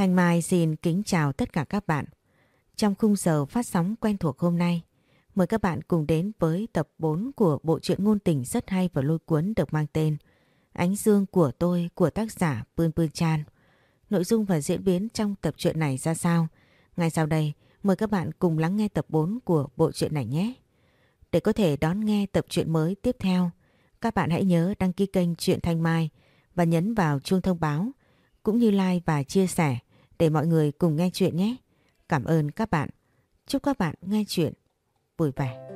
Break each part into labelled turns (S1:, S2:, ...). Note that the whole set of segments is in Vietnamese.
S1: Thanh Mai xin kính chào tất cả các bạn. Trong khung giờ phát sóng quen thuộc hôm nay, mời các bạn cùng đến với tập 4 của bộ truyện ngôn tình rất hay và lôi cuốn được mang tên Ánh Dương của tôi của tác giả Pươn Pươn Chan. Nội dung và diễn biến trong tập truyện này ra sao? Ngay sau đây, mời các bạn cùng lắng nghe tập 4 của bộ truyện này nhé. Để có thể đón nghe tập truyện mới tiếp theo, các bạn hãy nhớ đăng ký kênh Truyện Thanh Mai và nhấn vào chuông thông báo cũng như like và chia sẻ để mọi người cùng nghe chuyện nhé. Cảm ơn các bạn. Chúc các bạn nghe chuyện vui vẻ.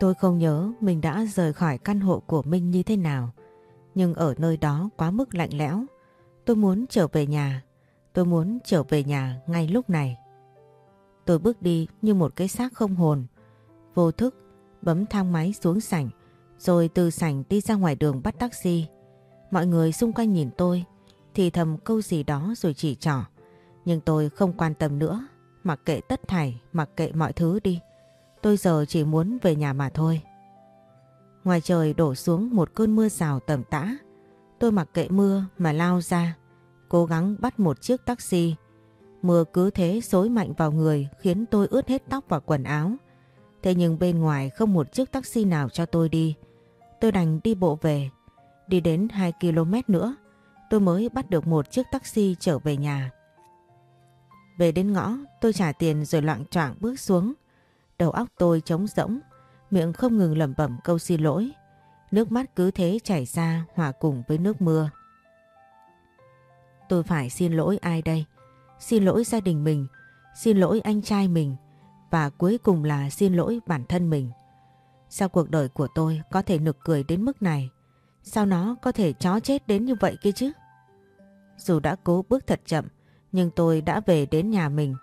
S1: Tôi không nhớ mình đã rời khỏi căn hộ của Minh như thế nào. Nhưng ở nơi đó quá mức lạnh lẽo. Tôi muốn trở về nhà. Tôi muốn trở về nhà ngay lúc này. Tôi bước đi như một cái xác không hồn. Vô thức, bấm thang máy xuống sảnh, rồi từ sảnh đi ra ngoài đường bắt taxi. Mọi người xung quanh nhìn tôi, thì thầm câu gì đó rồi chỉ trỏ. Nhưng tôi không quan tâm nữa, mặc kệ tất thảy, mặc kệ mọi thứ đi. Tôi giờ chỉ muốn về nhà mà thôi. Ngoài trời đổ xuống một cơn mưa rào tầm tã. Tôi mặc kệ mưa mà lao ra, cố gắng bắt một chiếc taxi. Mưa cứ thế xối mạnh vào người khiến tôi ướt hết tóc và quần áo. Thế nhưng bên ngoài không một chiếc taxi nào cho tôi đi. Tôi đành đi bộ về. Đi đến 2 km nữa, tôi mới bắt được một chiếc taxi trở về nhà. Về đến ngõ, tôi trả tiền rồi loạn choạng bước xuống. Đầu óc tôi trống rỗng, miệng không ngừng lẩm bẩm câu xin lỗi. Nước mắt cứ thế chảy ra hòa cùng với nước mưa. Tôi phải xin lỗi ai đây? Xin lỗi gia đình mình, xin lỗi anh trai mình và cuối cùng là xin lỗi bản thân mình. Sao cuộc đời của tôi có thể nực cười đến mức này? Sao nó có thể chó chết đến như vậy kia chứ? Dù đã cố bước thật chậm, nhưng tôi đã về đến nhà mình.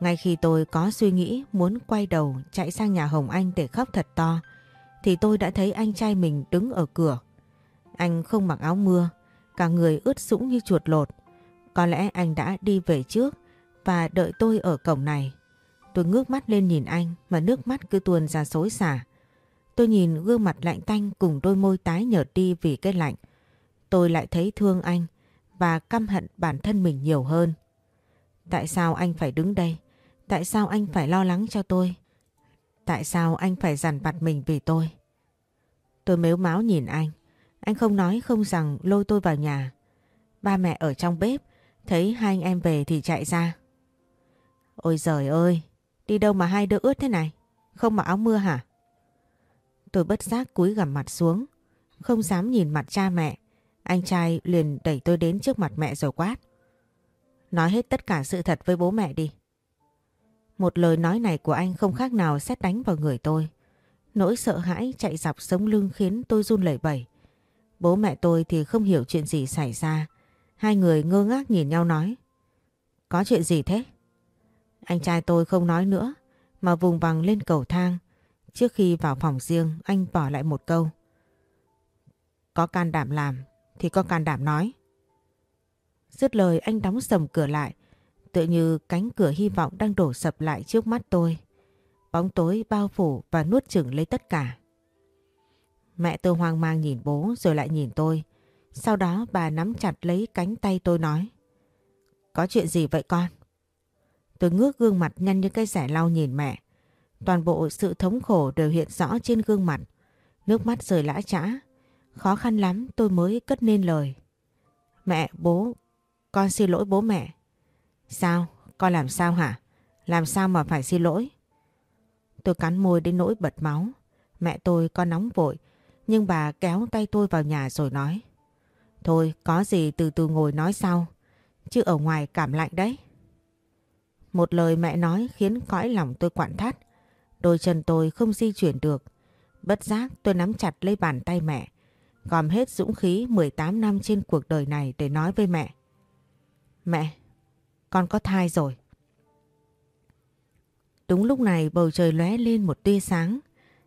S1: Ngay khi tôi có suy nghĩ muốn quay đầu chạy sang nhà Hồng Anh để khóc thật to, thì tôi đã thấy anh trai mình đứng ở cửa. Anh không mặc áo mưa, cả người ướt sũng như chuột lột. Có lẽ anh đã đi về trước và đợi tôi ở cổng này. Tôi ngước mắt lên nhìn anh mà nước mắt cứ tuôn ra xối xả. Tôi nhìn gương mặt lạnh tanh cùng đôi môi tái nhợt đi vì cái lạnh. Tôi lại thấy thương anh và căm hận bản thân mình nhiều hơn. Tại sao anh phải đứng đây? Tại sao anh phải lo lắng cho tôi? Tại sao anh phải dằn vặt mình vì tôi? Tôi mếu máu nhìn anh. Anh không nói không rằng lôi tôi vào nhà. Ba mẹ ở trong bếp, thấy hai anh em về thì chạy ra. Ôi giời ơi, đi đâu mà hai đứa ướt thế này? Không mặc áo mưa hả? Tôi bất giác cúi gằm mặt xuống, không dám nhìn mặt cha mẹ. Anh trai liền đẩy tôi đến trước mặt mẹ rồi quát. Nói hết tất cả sự thật với bố mẹ đi. Một lời nói này của anh không khác nào xét đánh vào người tôi. Nỗi sợ hãi chạy dọc sống lưng khiến tôi run lẩy bẩy. Bố mẹ tôi thì không hiểu chuyện gì xảy ra. Hai người ngơ ngác nhìn nhau nói. Có chuyện gì thế? Anh trai tôi không nói nữa, mà vùng vằng lên cầu thang. Trước khi vào phòng riêng, anh bỏ lại một câu. Có can đảm làm, thì có can đảm nói. Dứt lời, anh đóng sầm cửa lại. Tựa như cánh cửa hy vọng đang đổ sập lại trước mắt tôi. Bóng tối bao phủ và nuốt chửng lấy tất cả. Mẹ tôi hoang mang nhìn bố rồi lại nhìn tôi. Sau đó bà nắm chặt lấy cánh tay tôi nói. Có chuyện gì vậy con? Tôi ngước gương mặt nhăn như cây rẻ lau nhìn mẹ. Toàn bộ sự thống khổ đều hiện rõ trên gương mặt. Nước mắt rời lã trã Khó khăn lắm tôi mới cất nên lời. Mẹ, bố, con xin lỗi bố mẹ. Sao? Con làm sao hả? Làm sao mà phải xin lỗi? Tôi cắn môi đến nỗi bật máu. Mẹ tôi có nóng vội, nhưng bà kéo tay tôi vào nhà rồi nói. Thôi, có gì từ từ ngồi nói sau, chứ ở ngoài cảm lạnh đấy. Một lời mẹ nói khiến cõi lòng tôi quặn thắt. Đôi chân tôi không di chuyển được. Bất giác tôi nắm chặt lấy bàn tay mẹ. Gom hết dũng khí 18 năm trên cuộc đời này để nói với mẹ. Mẹ, con có thai rồi. Đúng lúc này bầu trời lóe lên một tia sáng.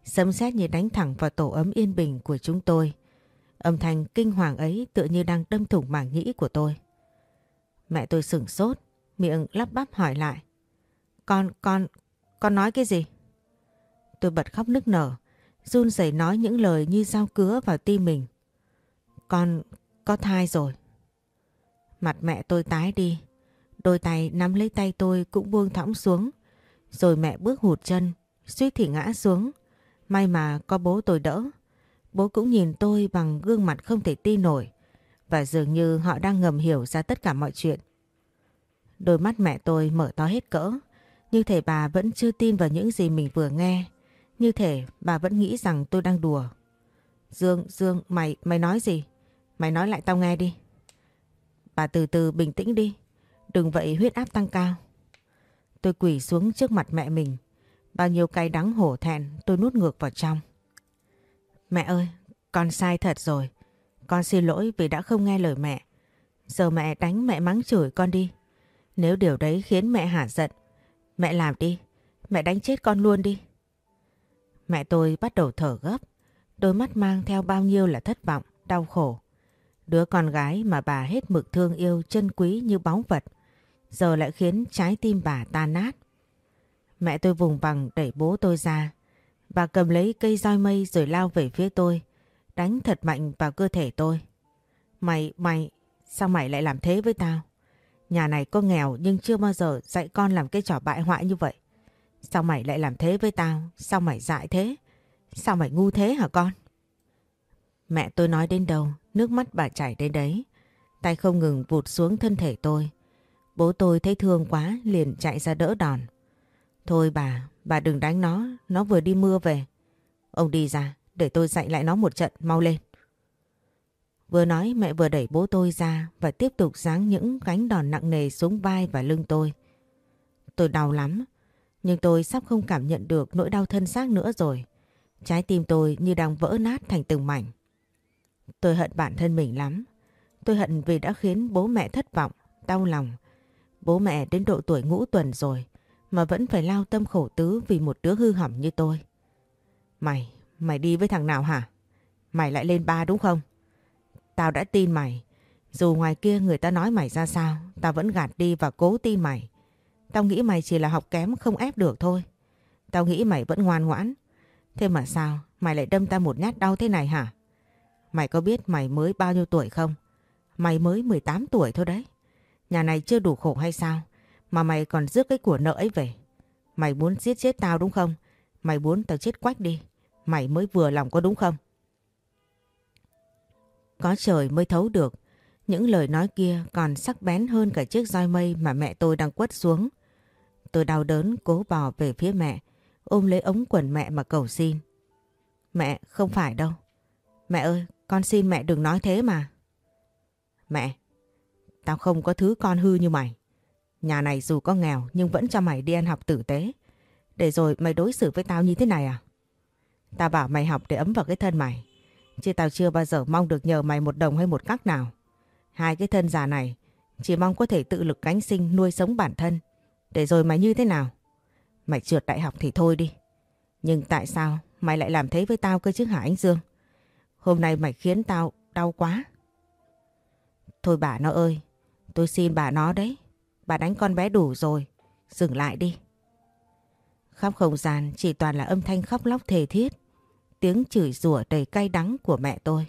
S1: Sấm sét như đánh thẳng vào tổ ấm yên bình của chúng tôi. Âm thanh kinh hoàng ấy tựa như đang đâm thủng mảng nhĩ của tôi. Mẹ tôi sửng sốt, miệng lắp bắp hỏi lại. Con, con, con nói cái gì? Tôi bật khóc nức nở, run rẩy nói những lời như dao cứa vào tim mình. Con có thai rồi. Mặt mẹ tôi tái đi, đôi tay nắm lấy tay tôi cũng buông thõng xuống. Rồi mẹ bước hụt chân, suýt thì ngã xuống. May mà có bố tôi đỡ. Bố cũng nhìn tôi bằng gương mặt không thể tin nổi. Và dường như họ đang ngầm hiểu ra tất cả mọi chuyện. Đôi mắt mẹ tôi mở to hết cỡ. Như thể bà vẫn chưa tin vào những gì mình vừa nghe. Như thể bà vẫn nghĩ rằng tôi đang đùa. Dương, Dương, mày, mày nói gì? Mày nói lại tao nghe đi. Bà từ từ bình tĩnh đi. Đừng vậy huyết áp tăng cao. Tôi quỳ xuống trước mặt mẹ mình. Bao nhiêu cay đắng hổ thẹn tôi nuốt ngược vào trong. Mẹ ơi, con sai thật rồi. Con xin lỗi vì đã không nghe lời mẹ. Giờ mẹ đánh mẹ mắng chửi con đi. Nếu điều đấy khiến mẹ hả giận, mẹ làm đi. Mẹ đánh chết con luôn đi. Mẹ tôi bắt đầu thở gấp. Đôi mắt mang theo bao nhiêu là thất vọng, đau khổ. Đứa con gái mà bà hết mực thương yêu chân quý như báu vật. Giờ lại khiến trái tim bà tan nát. Mẹ tôi vùng bằng đẩy bố tôi ra. Bà cầm lấy cây roi mây rồi lao về phía tôi. Đánh thật mạnh vào cơ thể tôi. Mày, mày, sao mày lại làm thế với tao? Nhà này có nghèo nhưng chưa bao giờ dạy con làm cái trò bại hoại như vậy. Sao mày lại làm thế với tao? Sao mày dại thế? Sao mày ngu thế hả con? Mẹ tôi nói đến đâu, nước mắt bà chảy đến đấy. Tay không ngừng vụt xuống thân thể tôi. Bố tôi thấy thương quá liền chạy ra đỡ đòn. Thôi bà, bà đừng đánh nó, nó vừa đi mưa về. Ông đi ra, để tôi dạy lại nó một trận, mau lên. Vừa nói mẹ vừa đẩy bố tôi ra và tiếp tục giáng những gánh đòn nặng nề xuống vai và lưng tôi. Tôi đau lắm, nhưng tôi sắp không cảm nhận được nỗi đau thân xác nữa rồi. Trái tim tôi như đang vỡ nát thành từng mảnh. Tôi hận bản thân mình lắm. Tôi hận vì đã khiến bố mẹ thất vọng, đau lòng. Bố mẹ đến độ tuổi ngũ tuần rồi mà vẫn phải lao tâm khổ tứ vì một đứa hư hỏng như tôi. Mày, mày đi với thằng nào hả? Mày lại lên ba đúng không? Tao đã tin mày. Dù ngoài kia người ta nói mày ra sao, tao vẫn gạt đi và cố tin mày. Tao nghĩ mày chỉ là học kém không ép được thôi. Tao nghĩ mày vẫn ngoan ngoãn. Thế mà sao mày lại đâm ta một nhát đau thế này hả? Mày có biết mày mới bao nhiêu tuổi không? Mày mới 18 tuổi thôi đấy. Nhà này chưa đủ khổ hay sao? Mà mày còn rước cái của nợ ấy về. Mày muốn giết chết tao đúng không? Mày muốn tao chết quách đi. Mày mới vừa lòng có đúng không? Có trời mới thấu được. Những lời nói kia còn sắc bén hơn cả chiếc roi mây mà mẹ tôi đang quất xuống. Tôi đau đớn cố bò về phía mẹ, ôm lấy ống quần mẹ mà cầu xin. Mẹ, không phải đâu. Mẹ ơi, con xin mẹ đừng nói thế mà. Mẹ, tao không có thứ con hư như mày. Nhà này dù có nghèo nhưng vẫn cho mày đi ăn học tử tế. Để rồi mày đối xử với tao như thế này à? Tao bảo mày học để ấm vào cái thân mày. Chứ tao chưa bao giờ mong được nhờ mày một đồng hay một cắc nào. Hai cái thân già này chỉ mong có thể tự lực cánh sinh nuôi sống bản thân. Để rồi mày như thế nào? Mày trượt đại học thì thôi đi. Nhưng tại sao mày lại làm thế với tao cơ chứ hả anh Dương? Hôm nay mày khiến tao đau quá. Thôi bà nó ơi, tôi xin bà nó đấy. Bà đánh con bé đủ rồi, dừng lại đi. Khắp không gian chỉ toàn là âm thanh khóc lóc thề thiết, tiếng chửi rủa đầy cay đắng của mẹ tôi.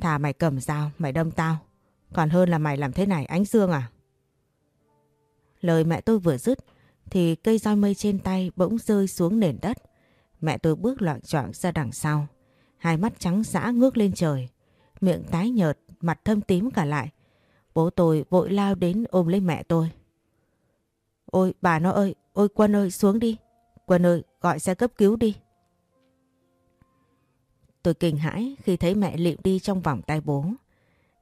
S1: Thà mày cầm dao, mày đâm tao, còn hơn là mày làm thế này ánh Dương à? Lời mẹ tôi vừa dứt thì cây roi mây trên tay bỗng rơi xuống nền đất. Mẹ tôi bước loạn choạng ra đằng sau. Hai mắt trắng dã ngước lên trời. Miệng tái nhợt, mặt thâm tím cả lại. Bố tôi vội lao đến ôm lấy mẹ tôi. Ôi bà nó ơi, ôi Quân ơi xuống đi. Quân ơi gọi xe cấp cứu đi. Tôi kinh hãi khi thấy mẹ lịm đi trong vòng tay bố.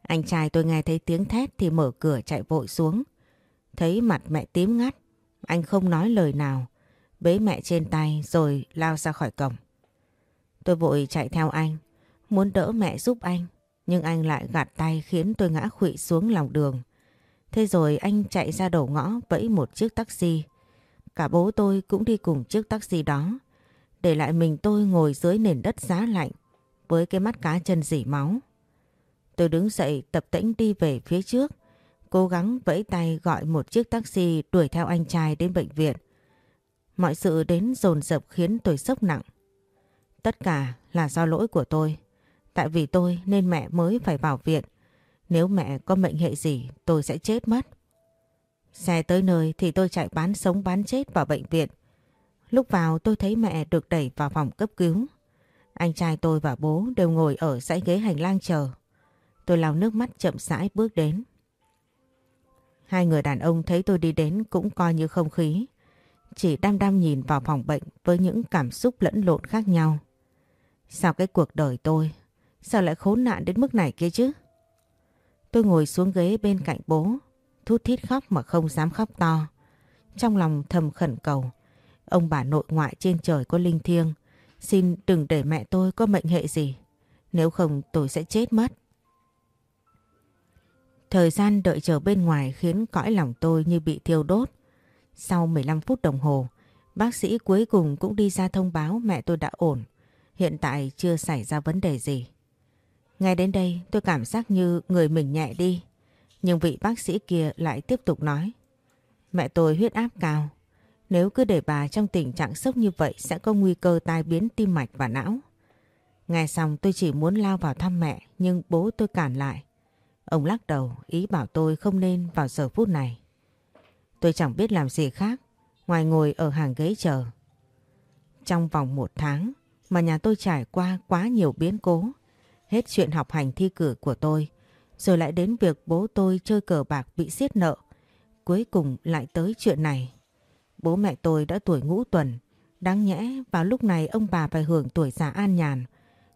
S1: Anh trai tôi nghe thấy tiếng thét thì mở cửa chạy vội xuống. Thấy mặt mẹ tím ngắt, anh không nói lời nào, bế mẹ trên tay rồi lao ra khỏi cổng. Tôi vội chạy theo anh, muốn đỡ mẹ giúp anh, nhưng anh lại gạt tay khiến tôi ngã khụy xuống lòng đường. Thế rồi anh chạy ra đầu ngõ vẫy một chiếc taxi. Cả bố tôi cũng đi cùng chiếc taxi đó. Để lại mình tôi ngồi dưới nền đất giá lạnh với cái mắt cá chân dỉ máu. Tôi đứng dậy tập tễnh đi về phía trước, cố gắng vẫy tay gọi một chiếc taxi đuổi theo anh trai đến bệnh viện. Mọi sự đến dồn dập khiến tôi sốc nặng. Tất cả là do lỗi của tôi. Tại vì tôi nên mẹ mới phải vào viện. Nếu mẹ có mệnh hệ gì tôi sẽ chết mất. Xe tới nơi thì tôi chạy bán sống bán chết vào bệnh viện. Lúc vào tôi thấy mẹ được đẩy vào phòng cấp cứu. Anh trai tôi và bố đều ngồi ở dãy ghế hành lang chờ. Tôi lau nước mắt chậm rãi bước đến. Hai người đàn ông thấy tôi đi đến cũng coi như không khí. Chỉ đăm đăm nhìn vào phòng bệnh với những cảm xúc lẫn lộn khác nhau. Sao cái cuộc đời tôi, sao lại khốn nạn đến mức này kia chứ? Tôi ngồi xuống ghế bên cạnh bố, thút thít khóc mà không dám khóc to. Trong lòng thầm khẩn cầu, ông bà nội ngoại trên trời có linh thiêng, xin đừng để mẹ tôi có mệnh hệ gì, nếu không tôi sẽ chết mất. Thời gian đợi chờ bên ngoài khiến cõi lòng tôi như bị thiêu đốt. Sau 15 phút đồng hồ, bác sĩ cuối cùng cũng đi ra thông báo mẹ tôi đã ổn. Hiện tại chưa xảy ra vấn đề gì. Ngay đến đây, tôi cảm giác như người mình nhẹ đi. Nhưng vị bác sĩ kia lại tiếp tục nói. Mẹ tôi huyết áp cao. Nếu cứ để bà trong tình trạng sốc như vậy sẽ có nguy cơ tai biến tim mạch và não. Nghe xong, tôi chỉ muốn lao vào thăm mẹ, nhưng bố tôi cản lại. Ông lắc đầu, ý bảo tôi không nên vào giờ phút này. Tôi chẳng biết làm gì khác, ngoài ngồi ở hàng ghế chờ. Trong vòng một tháng mà nhà tôi trải qua quá nhiều biến cố. Hết chuyện học hành thi cử của tôi rồi lại đến việc bố tôi chơi cờ bạc bị siết nợ. Cuối cùng lại tới chuyện này. Bố mẹ tôi đã tuổi ngũ tuần. Đáng nhẽ vào lúc này ông bà phải hưởng tuổi già an nhàn.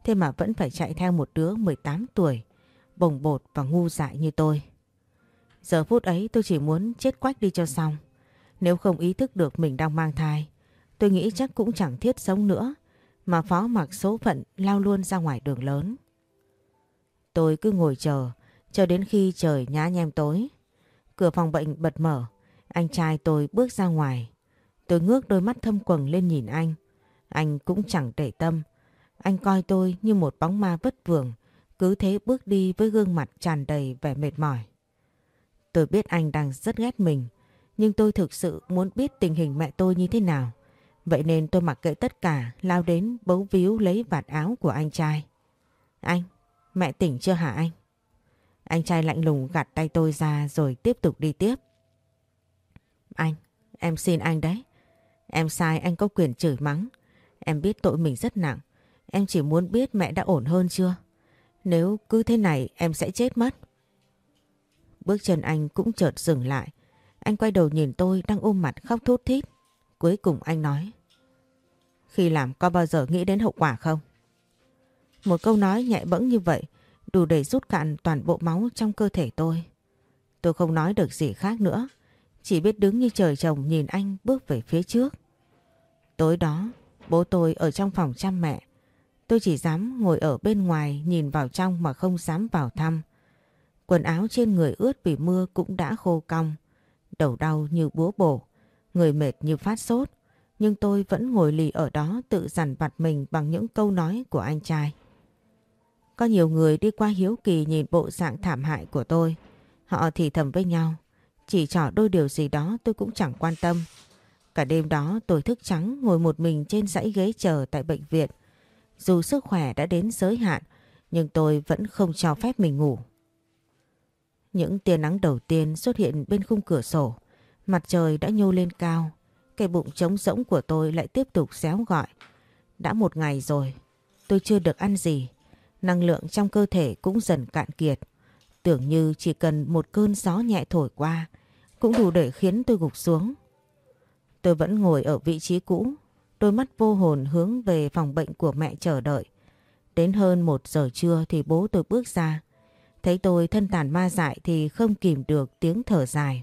S1: Thế mà vẫn phải chạy theo một đứa 18 tuổi bồng bột và ngu dại như tôi. Giờ phút ấy tôi chỉ muốn chết quách đi cho xong. Nếu không ý thức được mình đang mang thai, tôi nghĩ chắc cũng chẳng thiết sống nữa, mà phó mặc số phận lao luôn ra ngoài đường lớn. Tôi cứ ngồi chờ, chờ đến khi trời nhá nhem tối. Cửa phòng bệnh bật mở, anh trai tôi bước ra ngoài. Tôi ngước đôi mắt thâm quầng lên nhìn anh. Anh cũng chẳng để tâm. Anh coi tôi như một bóng ma vất vưởng, cứ thế bước đi với gương mặt tràn đầy vẻ mệt mỏi. Tôi biết anh đang rất ghét mình, nhưng tôi thực sự muốn biết tình hình mẹ tôi như thế nào. Vậy nên tôi mặc kệ tất cả, lao đến bấu víu lấy vạt áo của anh trai. Anh, mẹ tỉnh chưa hả anh? Anh trai lạnh lùng gạt tay tôi ra rồi tiếp tục đi tiếp. Anh, em xin anh đấy. Em sai anh có quyền chửi mắng. Em biết tội mình rất nặng. Em chỉ muốn biết mẹ đã ổn hơn chưa? Nếu cứ thế này em sẽ chết mất. Bước chân anh cũng chợt dừng lại. Anh quay đầu nhìn tôi đang ôm mặt khóc thút thít. Cuối cùng anh nói. Khi làm có bao giờ nghĩ đến hậu quả không? Một câu nói nhẹ bẫng như vậy đủ để rút cạn toàn bộ máu trong cơ thể tôi. Tôi không nói được gì khác nữa. Chỉ biết đứng như trời trồng nhìn anh bước về phía trước. Tối đó, bố tôi ở trong phòng chăm mẹ. Tôi chỉ dám ngồi ở bên ngoài nhìn vào trong mà không dám vào thăm. Quần áo trên người ướt vì mưa cũng đã khô cong. Đầu đau như búa bổ, người mệt như phát sốt. Nhưng tôi vẫn ngồi lì ở đó tự dằn vặt mình bằng những câu nói của anh trai. Có nhiều người đi qua hiếu kỳ nhìn bộ dạng thảm hại của tôi. Họ thì thầm với nhau. Chỉ trỏ đôi điều gì đó tôi cũng chẳng quan tâm. Cả đêm đó tôi thức trắng ngồi một mình trên dãy ghế chờ tại bệnh viện. Dù sức khỏe đã đến giới hạn, nhưng tôi vẫn không cho phép mình ngủ. Những tia nắng đầu tiên xuất hiện bên khung cửa sổ. Mặt trời đã nhô lên cao. Cái bụng trống rỗng của tôi lại tiếp tục xéo gọi. Đã một ngày rồi, tôi chưa được ăn gì. Năng lượng trong cơ thể cũng dần cạn kiệt. Tưởng như chỉ cần một cơn gió nhẹ thổi qua, cũng đủ để khiến tôi gục xuống. Tôi vẫn ngồi ở vị trí cũ, Đôi mắt vô hồn hướng về phòng bệnh của mẹ chờ đợi. Đến hơn một giờ trưa thì bố tôi bước ra. Thấy tôi thân tàn ma dại thì không kìm được tiếng thở dài.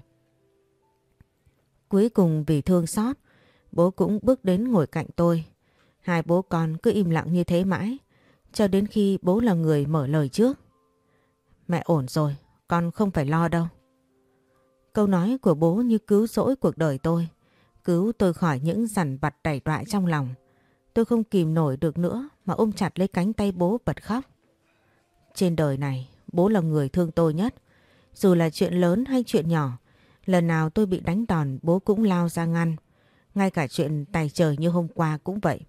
S1: Cuối cùng vì thương xót, bố cũng bước đến ngồi cạnh tôi. Hai bố con cứ im lặng như thế mãi, cho đến khi bố là người mở lời trước. Mẹ ổn rồi, con không phải lo đâu. Câu nói của bố như cứu rỗi cuộc đời tôi cứu tôi khỏi những dằn vặt đẩy đoại trong lòng. Tôi không kìm nổi được nữa mà ôm chặt lấy cánh tay bố bật khóc. Trên đời này, bố là người thương tôi nhất. Dù là chuyện lớn hay chuyện nhỏ, lần nào tôi bị đánh đòn bố cũng lao ra ngăn. Ngay cả chuyện tài trời như hôm qua cũng vậy.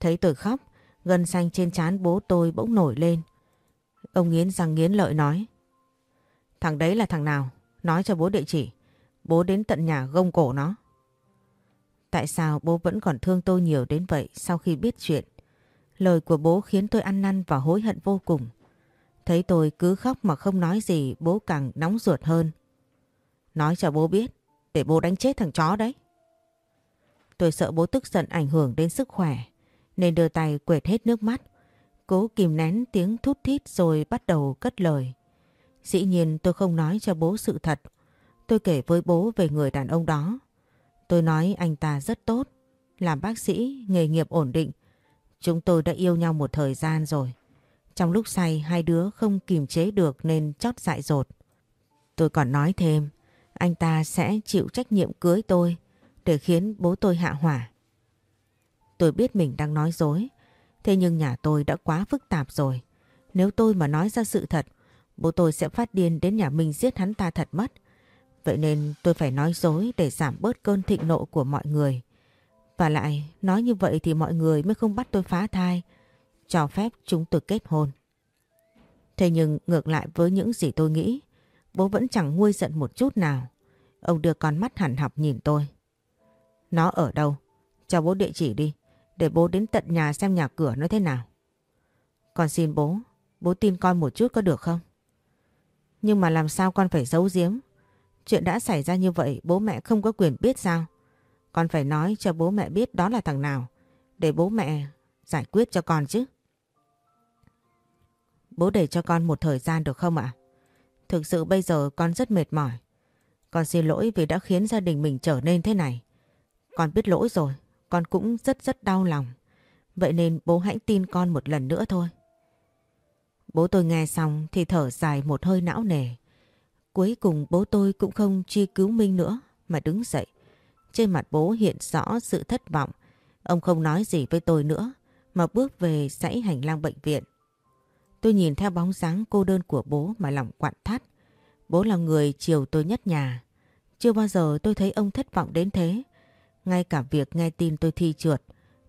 S1: Thấy tôi khóc, gân xanh trên trán bố tôi bỗng nổi lên. Ông nghiến răng nghiến lợi nói. Thằng đấy là thằng nào? Nói cho bố địa chỉ. Bố đến tận nhà gông cổ nó. Tại sao bố vẫn còn thương tôi nhiều đến vậy sau khi biết chuyện? Lời của bố khiến tôi ăn năn và hối hận vô cùng. Thấy tôi cứ khóc mà không nói gì bố càng nóng ruột hơn. Nói cho bố biết, để bố đánh chết thằng chó đấy. Tôi sợ bố tức giận ảnh hưởng đến sức khỏe, nên đưa tay quệt hết nước mắt. Cố kìm nén tiếng thút thít rồi bắt đầu cất lời. Dĩ nhiên tôi không nói cho bố sự thật. Tôi kể với bố về người đàn ông đó. Tôi nói anh ta rất tốt, làm bác sĩ, nghề nghiệp ổn định. Chúng tôi đã yêu nhau một thời gian rồi. Trong lúc say hai đứa không kìm chế được nên chót dại dột. Tôi còn nói thêm, anh ta sẽ chịu trách nhiệm cưới tôi để khiến bố tôi hạ hỏa. Tôi biết mình đang nói dối, thế nhưng nhà tôi đã quá phức tạp rồi. Nếu tôi mà nói ra sự thật, bố tôi sẽ phát điên đến nhà mình giết hắn ta thật mất. Vậy nên tôi phải nói dối để giảm bớt cơn thịnh nộ của mọi người. Và lại, nói như vậy thì mọi người mới không bắt tôi phá thai, cho phép chúng tôi kết hôn. Thế nhưng ngược lại với những gì tôi nghĩ, bố vẫn chẳng nguôi giận một chút nào. Ông đưa con mắt hẳn học nhìn tôi. Nó ở đâu? Cho bố địa chỉ đi, để bố đến tận nhà xem nhà cửa nó thế nào. Con xin bố, bố tin con một chút có được không? Nhưng mà làm sao con phải giấu giếm? Chuyện đã xảy ra như vậy bố mẹ không có quyền biết sao? Con phải nói cho bố mẹ biết đó là thằng nào, để bố mẹ giải quyết cho con chứ. Bố để cho con một thời gian được không ạ? Thực sự bây giờ con rất mệt mỏi. Con xin lỗi vì đã khiến gia đình mình trở nên thế này. Con biết lỗi rồi, con cũng rất rất đau lòng. Vậy nên bố hãy tin con một lần nữa thôi. Bố tôi nghe xong thì thở dài một hơi não nề. Cuối cùng bố tôi cũng không truy cứu Minh nữa, mà đứng dậy. Trên mặt bố hiện rõ sự thất vọng. Ông không nói gì với tôi nữa, mà bước về dãy hành lang bệnh viện. Tôi nhìn theo bóng dáng cô đơn của bố mà lòng quặn thắt. Bố là người chiều tôi nhất nhà. Chưa bao giờ tôi thấy ông thất vọng đến thế. Ngay cả việc nghe tin tôi thi trượt,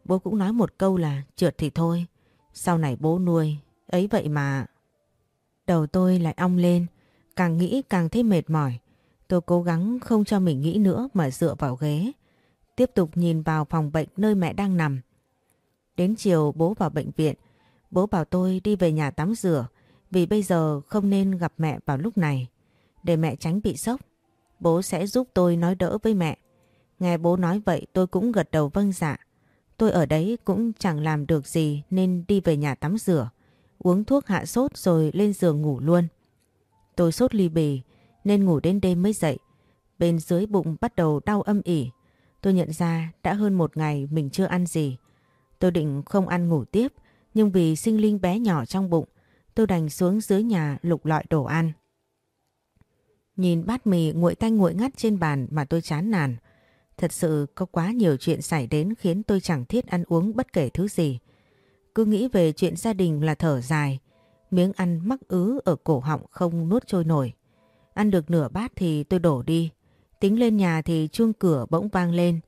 S1: bố cũng nói một câu là trượt thì thôi. Sau này bố nuôi, ấy vậy mà. Đầu tôi lại ong lên, càng nghĩ càng thấy mệt mỏi. Tôi cố gắng không cho mình nghĩ nữa mà dựa vào ghế. Tiếp tục nhìn vào phòng bệnh nơi mẹ đang nằm. Đến chiều bố vào bệnh viện, bố bảo tôi đi về nhà tắm rửa vì bây giờ không nên gặp mẹ vào lúc này. Để mẹ tránh bị sốc, bố sẽ giúp tôi nói đỡ với mẹ. Nghe bố nói vậy, tôi cũng gật đầu vâng dạ. Tôi ở đấy cũng chẳng làm được gì nên đi về nhà tắm rửa. Uống thuốc hạ sốt rồi lên giường ngủ luôn. Tôi sốt ly bì, nên ngủ đến đêm mới dậy. Bên dưới bụng bắt đầu đau âm ỉ. Tôi nhận ra đã hơn một ngày mình chưa ăn gì. Tôi định không ăn ngủ tiếp, nhưng vì sinh linh bé nhỏ trong bụng, tôi đành xuống dưới nhà lục lọi đồ ăn. Nhìn bát mì nguội tanh nguội ngắt trên bàn mà tôi chán nản. Thật sự có quá nhiều chuyện xảy đến khiến tôi chẳng thiết ăn uống bất kể thứ gì. Cứ nghĩ về chuyện gia đình là thở dài, miếng ăn mắc ứ ở cổ họng không nuốt trôi nổi. Ăn được nửa bát thì tôi đổ đi, tính lên nhà thì chuông cửa bỗng vang lên.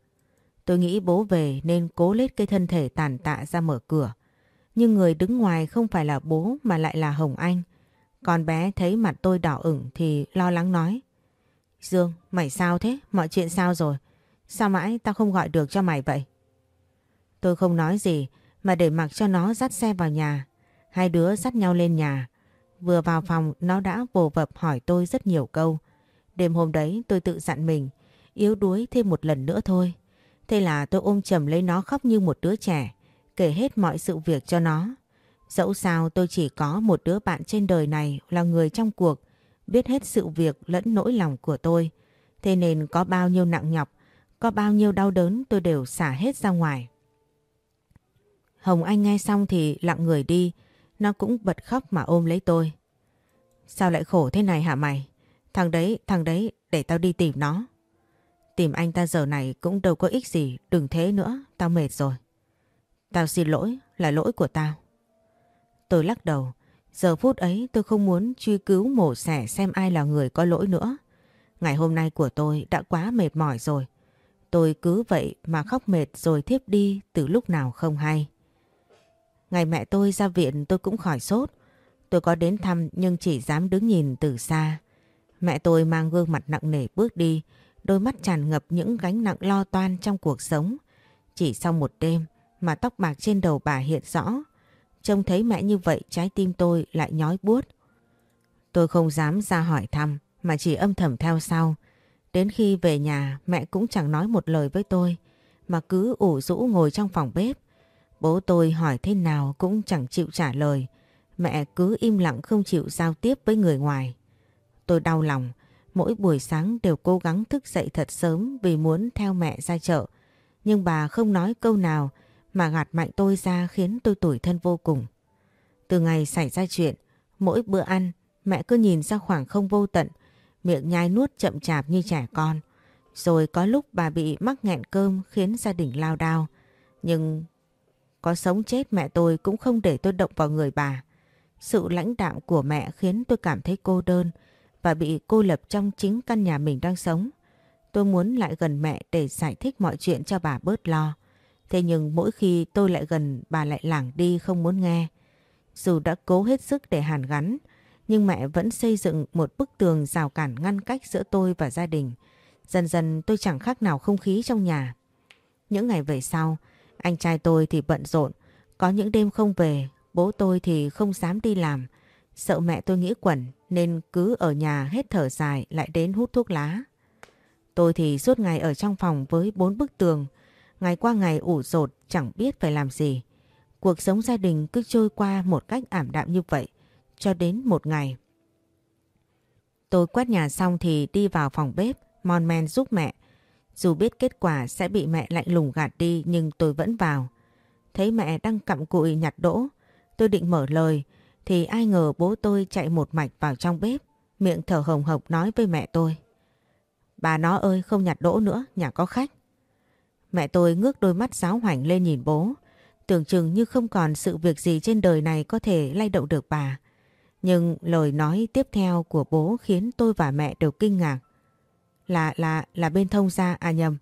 S1: Tôi nghĩ bố về nên cố lết cái thân thể tàn tạ ra mở cửa. Nhưng người đứng ngoài không phải là bố mà lại là Hồng Anh. Con bé thấy mặt tôi đỏ ửng thì lo lắng nói. Dương, mày sao thế? Mọi chuyện sao rồi? Sao mãi tao không gọi được cho mày vậy? Tôi không nói gì mà để mặc cho nó dắt xe vào nhà. Hai đứa dắt nhau lên nhà. Vừa vào phòng nó đã vồ vập hỏi tôi rất nhiều câu. Đêm hôm đấy tôi tự dặn mình yếu đuối thêm một lần nữa thôi. Thế là tôi ôm chầm lấy nó khóc như một đứa trẻ, kể hết mọi sự việc cho nó. Dẫu sao tôi chỉ có một đứa bạn trên đời này là người trong cuộc, biết hết sự việc lẫn nỗi lòng của tôi. Thế nên có bao nhiêu nặng nhọc, có bao nhiêu đau đớn tôi đều xả hết ra ngoài. Hồng Anh nghe xong thì lặng người đi, nó cũng bật khóc mà ôm lấy tôi. Sao lại khổ thế này hả mày? Thằng đấy, thằng đấy, để tao đi tìm nó. Tìm anh ta giờ này cũng đâu có ích gì, đừng thế nữa, tao mệt rồi. Tao xin lỗi, là lỗi của tao. Tôi lắc đầu, giờ phút ấy tôi không muốn truy cứu mổ xẻ xem ai là người có lỗi nữa. Ngày hôm nay của tôi đã quá mệt mỏi rồi. Tôi cứ vậy mà khóc mệt rồi thiếp đi từ lúc nào không hay. Ngày mẹ tôi ra viện tôi cũng khỏi sốt. Tôi có đến thăm nhưng chỉ dám đứng nhìn từ xa. Mẹ tôi mang gương mặt nặng nề bước đi, đôi mắt tràn ngập những gánh nặng lo toan trong cuộc sống. Chỉ sau một đêm mà tóc bạc trên đầu bà hiện rõ. Trông thấy mẹ như vậy trái tim tôi lại nhói buốt. Tôi không dám ra hỏi thăm mà chỉ âm thầm theo sau. Đến khi về nhà mẹ cũng chẳng nói một lời với tôi mà cứ ủ rũ ngồi trong phòng bếp. Bố tôi hỏi thế nào cũng chẳng chịu trả lời. Mẹ cứ im lặng không chịu giao tiếp với người ngoài. Tôi đau lòng, mỗi buổi sáng đều cố gắng thức dậy thật sớm vì muốn theo mẹ ra chợ. Nhưng bà không nói câu nào mà gạt mạnh tôi ra khiến tôi tủi thân vô cùng. Từ ngày xảy ra chuyện, mỗi bữa ăn mẹ cứ nhìn ra khoảng không vô tận, miệng nhai nuốt chậm chạp như trẻ con. Rồi có lúc bà bị mắc nghẹn cơm khiến gia đình lao đao. Nhưng có sống chết mẹ tôi cũng không để tôi động vào người bà. Sự lãnh đạm của mẹ khiến tôi cảm thấy cô đơn và bị cô lập trong chính căn nhà mình đang sống. Tôi muốn lại gần mẹ để giải thích mọi chuyện cho bà bớt lo. Thế nhưng mỗi khi tôi lại gần bà lại lảng đi không muốn nghe. Dù đã cố hết sức để hàn gắn, nhưng mẹ vẫn xây dựng một bức tường rào cản ngăn cách giữa tôi và gia đình. Dần dần tôi chẳng khác nào không khí trong nhà. Những ngày về sau, anh trai tôi thì bận rộn, có những đêm không về, bố tôi thì không dám đi làm. Sợ mẹ tôi nghĩ quẩn nên cứ ở nhà hết thở dài lại đến hút thuốc lá. Tôi thì suốt ngày ở trong phòng với bốn bức tường, ngày qua ngày ủ rột chẳng biết phải làm gì. Cuộc sống gia đình cứ trôi qua một cách ảm đạm như vậy cho đến một ngày. Tôi quét nhà xong thì đi vào phòng bếp, mon men giúp mẹ. Dù biết kết quả sẽ bị mẹ lạnh lùng gạt đi nhưng tôi vẫn vào. Thấy mẹ đang cặm cụi nhặt đỗ, tôi định mở lời thì ai ngờ bố tôi chạy một mạch vào trong bếp, miệng thở hồng hộc nói với mẹ tôi. Bà nó ơi không nhặt đỗ nữa, nhà có khách. Mẹ tôi ngước đôi mắt giáo hoảnh lên nhìn bố, tưởng chừng như không còn sự việc gì trên đời này có thể lay động được bà. Nhưng lời nói tiếp theo của bố khiến tôi và mẹ đều kinh ngạc. Là, là, là bên thông gia, à nhầm,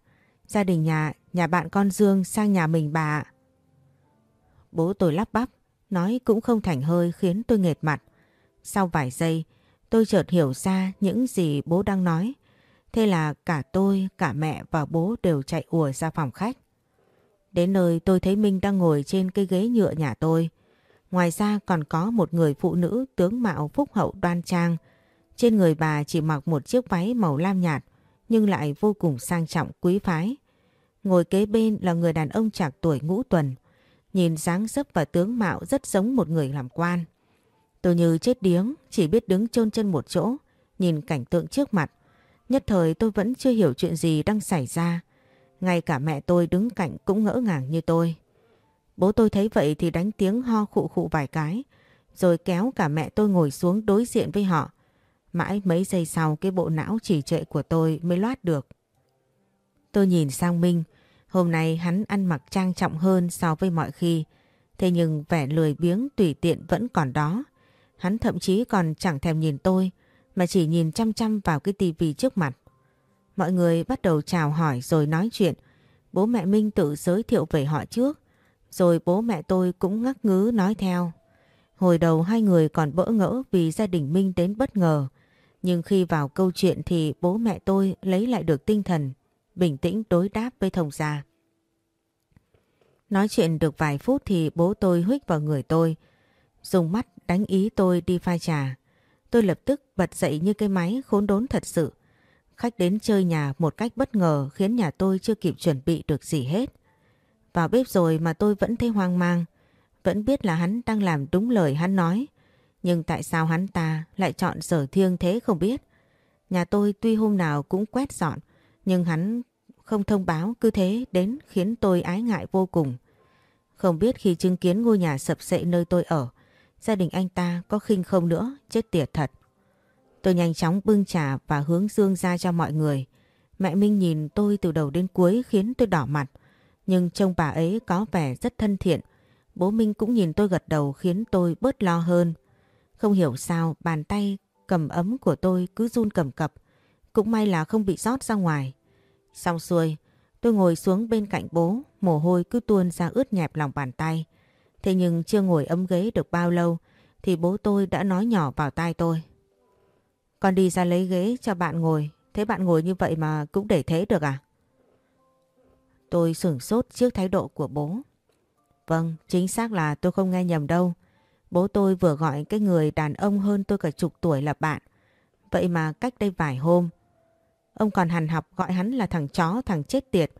S1: gia đình nhà, nhà bạn con Dương sang nhà mình bà Bố tôi lắp bắp, nói cũng không thành hơi khiến tôi nghệt mặt. Sau vài giây, tôi chợt hiểu ra những gì bố đang nói. Thế là cả tôi, cả mẹ và bố đều chạy ùa ra phòng khách. Đến nơi tôi thấy Minh đang ngồi trên cái ghế nhựa nhà tôi. Ngoài ra còn có một người phụ nữ tướng mạo phúc hậu đoan trang. Trên người bà chỉ mặc một chiếc váy màu lam nhạt nhưng lại vô cùng sang trọng quý phái. Ngồi kế bên là người đàn ông trạc tuổi ngũ tuần. Nhìn dáng dấp và tướng mạo rất giống một người làm quan. Tôi như chết điếng, chỉ biết đứng chôn chân một chỗ, nhìn cảnh tượng trước mặt. Nhất thời tôi vẫn chưa hiểu chuyện gì đang xảy ra. Ngay cả mẹ tôi đứng cạnh cũng ngỡ ngàng như tôi. Bố tôi thấy vậy thì đánh tiếng ho khụ khụ vài cái, rồi kéo cả mẹ tôi ngồi xuống đối diện với họ. Mãi mấy giây sau cái bộ não chỉ trệ của tôi mới loát được. Tôi nhìn sang Minh, hôm nay hắn ăn mặc trang trọng hơn so với mọi khi. Thế nhưng vẻ lười biếng tùy tiện vẫn còn đó. Hắn thậm chí còn chẳng thèm nhìn tôi, mà chỉ nhìn chăm chăm vào cái tivi trước mặt. Mọi người bắt đầu chào hỏi rồi nói chuyện. Bố mẹ Minh tự giới thiệu về họ trước. Rồi bố mẹ tôi cũng ngắc ngứ nói theo. Hồi đầu hai người còn bỡ ngỡ vì gia đình Minh đến bất ngờ. Nhưng khi vào câu chuyện thì bố mẹ tôi lấy lại được tinh thần, bình tĩnh đối đáp với thông gia. Nói chuyện được vài phút thì bố tôi huých vào người tôi, dùng mắt đánh ý tôi đi pha trà. Tôi lập tức bật dậy như cái máy khốn đốn thật sự. Khách đến chơi nhà một cách bất ngờ khiến nhà tôi chưa kịp chuẩn bị được gì hết. Vào bếp rồi mà tôi vẫn thấy hoang mang. Vẫn biết là hắn đang làm đúng lời hắn nói. Nhưng tại sao hắn ta lại chọn sở thiêng thế không biết. Nhà tôi tuy hôm nào cũng quét dọn. Nhưng hắn không thông báo cứ thế đến khiến tôi ái ngại vô cùng. Không biết khi chứng kiến ngôi nhà sập sệ nơi tôi ở. Gia đình anh ta có khinh không nữa, chết tiệt thật. Tôi nhanh chóng bưng trà và hướng dương ra cho mọi người. Mẹ Minh nhìn tôi từ đầu đến cuối khiến tôi đỏ mặt. Nhưng trông bà ấy có vẻ rất thân thiện. Bố Minh cũng nhìn tôi gật đầu khiến tôi bớt lo hơn. Không hiểu sao bàn tay cầm ấm của tôi cứ run cầm cập. Cũng may là không bị rót ra ngoài. Xong xuôi, Tôi ngồi xuống bên cạnh bố, mồ hôi cứ tuôn ra ướt nhẹp lòng bàn tay. Thế nhưng chưa ngồi ấm ghế được bao lâu thì bố tôi đã nói nhỏ vào tai tôi. Con đi ra lấy ghế cho bạn ngồi, thế bạn ngồi như vậy mà cũng để thế được à? Tôi sửng sốt trước thái độ của bố. Vâng, chính xác là tôi không nghe nhầm đâu. Bố tôi vừa gọi cái người đàn ông hơn tôi cả chục tuổi là bạn. Vậy mà cách đây vài hôm, ông còn hằn học gọi hắn là thằng chó, thằng chết tiệt,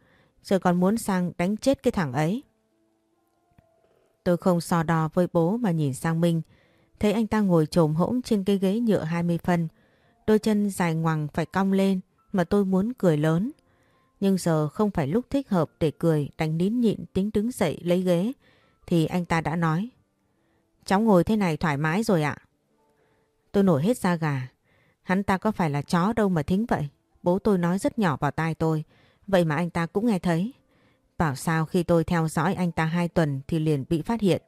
S1: rồi còn muốn sang đánh chết cái thằng ấy. Tôi không so đo với bố mà nhìn sang Minh, thấy anh ta ngồi trồm hỗn trên cái ghế nhựa 20 phân, đôi chân dài ngoằng phải cong lên mà tôi muốn cười lớn. Nhưng giờ không phải lúc thích hợp để cười đánh nín nhịn tính đứng dậy lấy ghế thì anh ta đã nói Cháu ngồi thế này thoải mái rồi ạ. Tôi nổi hết da gà. Hắn ta có phải là chó đâu mà thính vậy. Bố tôi nói rất nhỏ vào tai tôi. Vậy mà anh ta cũng nghe thấy. Bảo sao khi tôi theo dõi anh ta hai tuần thì liền bị phát hiện.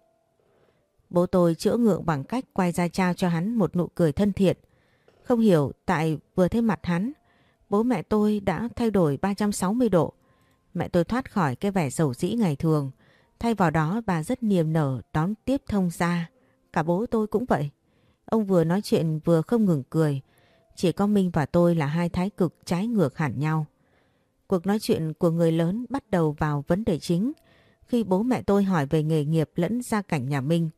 S1: Bố tôi chữa ngượng bằng cách quay ra trao cho hắn một nụ cười thân thiện. Không hiểu tại vừa thấy mặt hắn, bố mẹ tôi đã thay đổi 360 độ. Mẹ tôi thoát khỏi cái vẻ dầu dĩ ngày thường. Thay vào đó bà rất niềm nở đón tiếp thông gia. Cả bố tôi cũng vậy. Ông vừa nói chuyện vừa không ngừng cười. Chỉ có Minh và tôi là hai thái cực trái ngược hẳn nhau. Cuộc nói chuyện của người lớn bắt đầu vào vấn đề chính khi bố mẹ tôi hỏi về nghề nghiệp lẫn gia cảnh nhà Minh.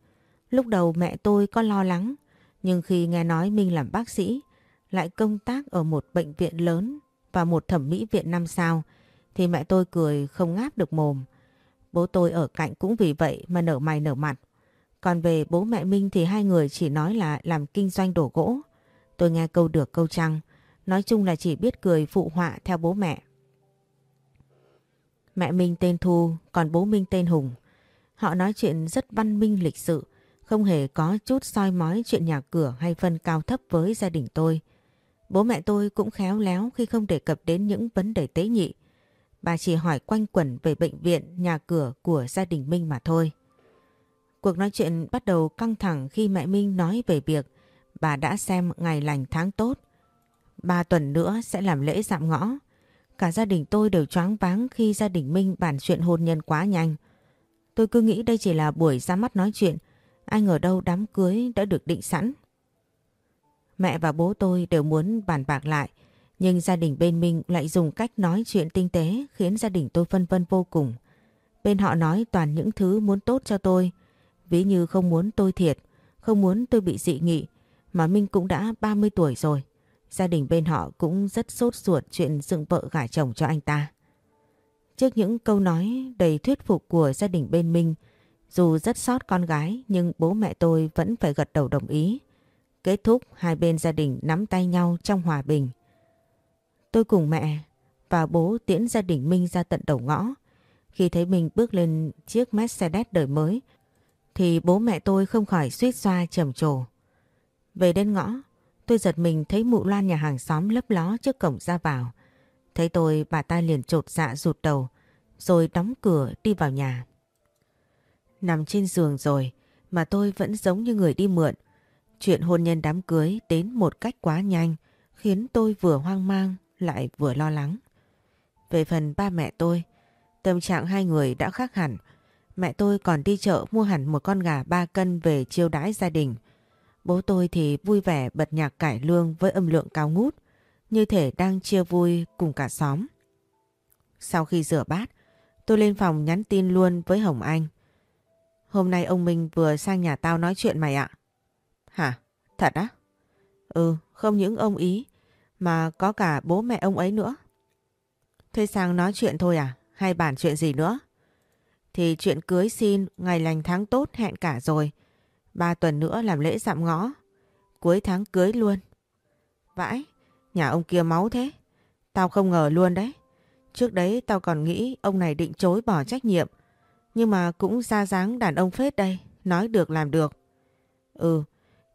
S1: Lúc đầu mẹ tôi có lo lắng, nhưng khi nghe nói Minh làm bác sĩ, lại công tác ở một bệnh viện lớn và một thẩm mỹ viện năm sao, thì mẹ tôi cười không ngáp được mồm. Bố tôi ở cạnh cũng vì vậy mà nở mày nở mặt. Còn về bố mẹ Minh thì hai người chỉ nói là làm kinh doanh đổ gỗ. Tôi nghe câu được câu trăng, nói chung là chỉ biết cười phụ họa theo bố mẹ. Mẹ Minh tên Thu, còn bố Minh tên Hùng. Họ nói chuyện rất văn minh lịch sự, không hề có chút soi mói chuyện nhà cửa hay phân cao thấp với gia đình tôi. Bố mẹ tôi cũng khéo léo khi không đề cập đến những vấn đề tế nhị. Bà chỉ hỏi quanh quẩn về bệnh viện, nhà cửa của gia đình Minh mà thôi. Cuộc nói chuyện bắt đầu căng thẳng khi mẹ Minh nói về việc bà đã xem ngày lành tháng tốt. Ba tuần nữa sẽ làm lễ dạm ngõ. Cả gia đình tôi đều choáng váng khi gia đình Minh bàn chuyện hôn nhân quá nhanh. Tôi cứ nghĩ đây chỉ là buổi ra mắt nói chuyện, ai ngờ đâu đám cưới đã được định sẵn. Mẹ và bố tôi đều muốn bàn bạc lại, nhưng gia đình bên Minh lại dùng cách nói chuyện tinh tế khiến gia đình tôi phân vân vô cùng. Bên họ nói toàn những thứ muốn tốt cho tôi, ví như không muốn tôi thiệt, không muốn tôi bị dị nghị, mà Minh cũng đã 30 tuổi rồi. Gia đình bên họ cũng rất sốt ruột chuyện dựng vợ gả chồng cho anh ta. Trước những câu nói đầy thuyết phục của gia đình bên Minh, dù rất sót con gái nhưng bố mẹ tôi vẫn phải gật đầu đồng ý. Kết thúc hai bên gia đình nắm tay nhau trong hòa bình. Tôi cùng mẹ và bố tiễn gia đình Minh ra tận đầu ngõ. Khi thấy Minh bước lên chiếc Mercedes đời mới thì bố mẹ tôi không khỏi suýt xoa trầm trồ. Về đến ngõ, tôi giật mình thấy mụ loan nhà hàng xóm lấp ló trước cổng ra vào. Thấy tôi bà ta liền trột dạ rụt đầu rồi đóng cửa đi vào nhà. Nằm trên giường rồi mà tôi vẫn giống như người đi mượn. Chuyện hôn nhân đám cưới đến một cách quá nhanh khiến tôi vừa hoang mang lại vừa lo lắng. Về phần ba mẹ tôi, tâm trạng hai người đã khác hẳn. Mẹ tôi còn đi chợ mua hẳn một con gà ba cân về chiêu đãi gia đình. Bố tôi thì vui vẻ bật nhạc cải lương với âm lượng cao ngút, như thể đang chia vui cùng cả xóm. Sau khi rửa bát, tôi lên phòng nhắn tin luôn với Hồng Anh. Hôm nay ông Minh vừa sang nhà tao nói chuyện mày ạ. Hả? Thật á? Ừ, không những ông ý, mà có cả bố mẹ ông ấy nữa. Thế sang nói chuyện thôi à? Hay bàn chuyện gì nữa? Thì chuyện cưới xin ngày lành tháng tốt hẹn cả rồi. Ba tuần nữa làm lễ dạm ngõ. Cuối tháng cưới luôn. Vãi, nhà ông kia máu thế. Tao không ngờ luôn đấy. Trước đấy tao còn nghĩ ông này định chối bỏ trách nhiệm. Nhưng mà cũng ra dáng đàn ông phết đây. Nói được làm được. Ừ,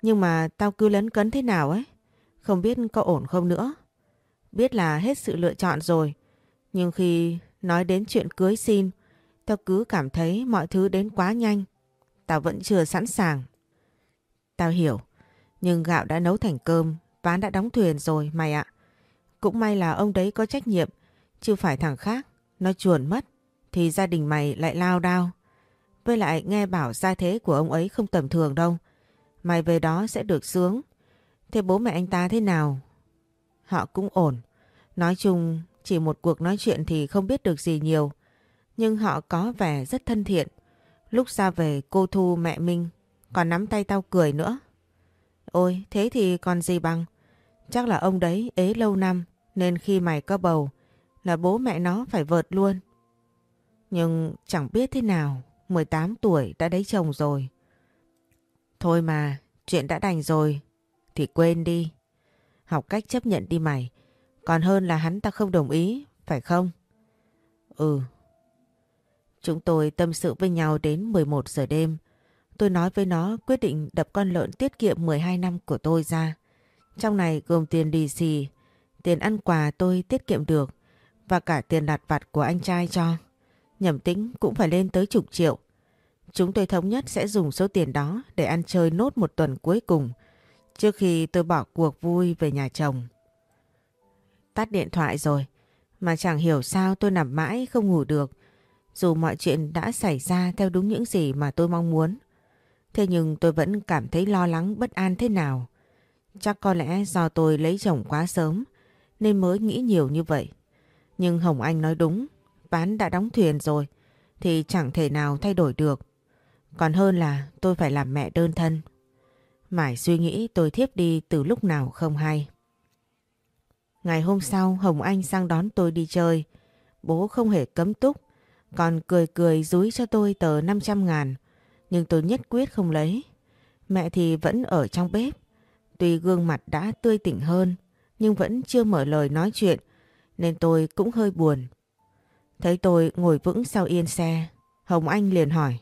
S1: nhưng mà tao cứ lấn cấn thế nào ấy. Không biết có ổn không nữa. Biết là hết sự lựa chọn rồi. Nhưng khi nói đến chuyện cưới xin, tao cứ cảm thấy mọi thứ đến quá nhanh. Tao vẫn chưa sẵn sàng. Tao hiểu, nhưng gạo đã nấu thành cơm, ván đã đóng thuyền rồi mày ạ. Cũng may là ông đấy có trách nhiệm, chứ phải thằng khác. Nó chuồn mất thì gia đình mày lại lao đao. Với lại nghe bảo gia thế của ông ấy không tầm thường đâu. Mày về đó sẽ được sướng. Thế bố mẹ anh ta thế nào? Họ cũng ổn. Nói chung chỉ một cuộc nói chuyện thì không biết được gì nhiều. Nhưng họ có vẻ rất thân thiện. Lúc ra về cô Thu mẹ Minh còn nắm tay tao cười nữa. Ôi thế thì còn gì bằng. Chắc là ông đấy ế lâu năm nên khi mày có bầu là bố mẹ nó phải vợt luôn. Nhưng chẳng biết thế nào, 18 tuổi đã lấy chồng rồi. Thôi mà, chuyện đã đành rồi, thì quên đi. Học cách chấp nhận đi mày, còn hơn là hắn ta không đồng ý, phải không? Ừ. Chúng tôi tâm sự với nhau đến 11 giờ đêm. Tôi nói với nó quyết định đập con lợn tiết kiệm 12 năm của tôi ra. Trong này gồm tiền lì xì, tiền ăn quà tôi tiết kiệm được và cả tiền lặt vặt của anh trai cho. Nhầm tính cũng phải lên tới chục triệu. Chúng tôi thống nhất sẽ dùng số tiền đó để ăn chơi nốt một tuần cuối cùng trước khi tôi bỏ cuộc vui về nhà chồng. Tắt điện thoại rồi mà chẳng hiểu sao tôi nằm mãi không ngủ được dù mọi chuyện đã xảy ra theo đúng những gì mà tôi mong muốn. Thế nhưng tôi vẫn cảm thấy lo lắng bất an thế nào. Chắc có lẽ do tôi lấy chồng quá sớm nên mới nghĩ nhiều như vậy. Nhưng Hồng Anh nói đúng, ván đã đóng thuyền rồi thì chẳng thể nào thay đổi được. Còn hơn là tôi phải làm mẹ đơn thân. Mãi suy nghĩ tôi thiếp đi từ lúc nào không hay. Ngày hôm sau Hồng Anh sang đón tôi đi chơi. Bố không hề cấm túc, còn cười cười dúi cho tôi tờ 500 ngàn. Nhưng tôi nhất quyết không lấy. Mẹ thì vẫn ở trong bếp. Tuy gương mặt đã tươi tỉnh hơn, nhưng vẫn chưa mở lời nói chuyện, nên tôi cũng hơi buồn. Thấy tôi ngồi vững sau yên xe, Hồng Anh liền hỏi.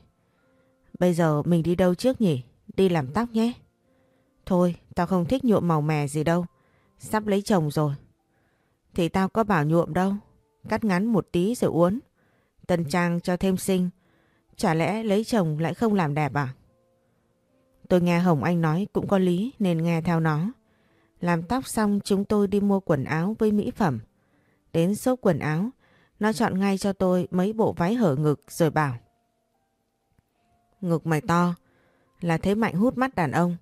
S1: Bây giờ mình đi đâu trước nhỉ? Đi làm tóc nhé. Thôi, tao không thích nhuộm màu mè gì đâu. Sắp lấy chồng rồi. Thì tao có bảo nhuộm đâu. Cắt ngắn một tí rồi uốn. Tân trang cho thêm xinh. Chả lẽ lấy chồng lại không làm đẹp à? Tôi nghe Hồng Anh nói cũng có lý nên nghe theo nó. Làm tóc xong chúng tôi đi mua quần áo với mỹ phẩm. Đến số quần áo, nó chọn ngay cho tôi mấy bộ váy hở ngực rồi bảo. Ngực mày to, là thế mạnh hút mắt đàn ông.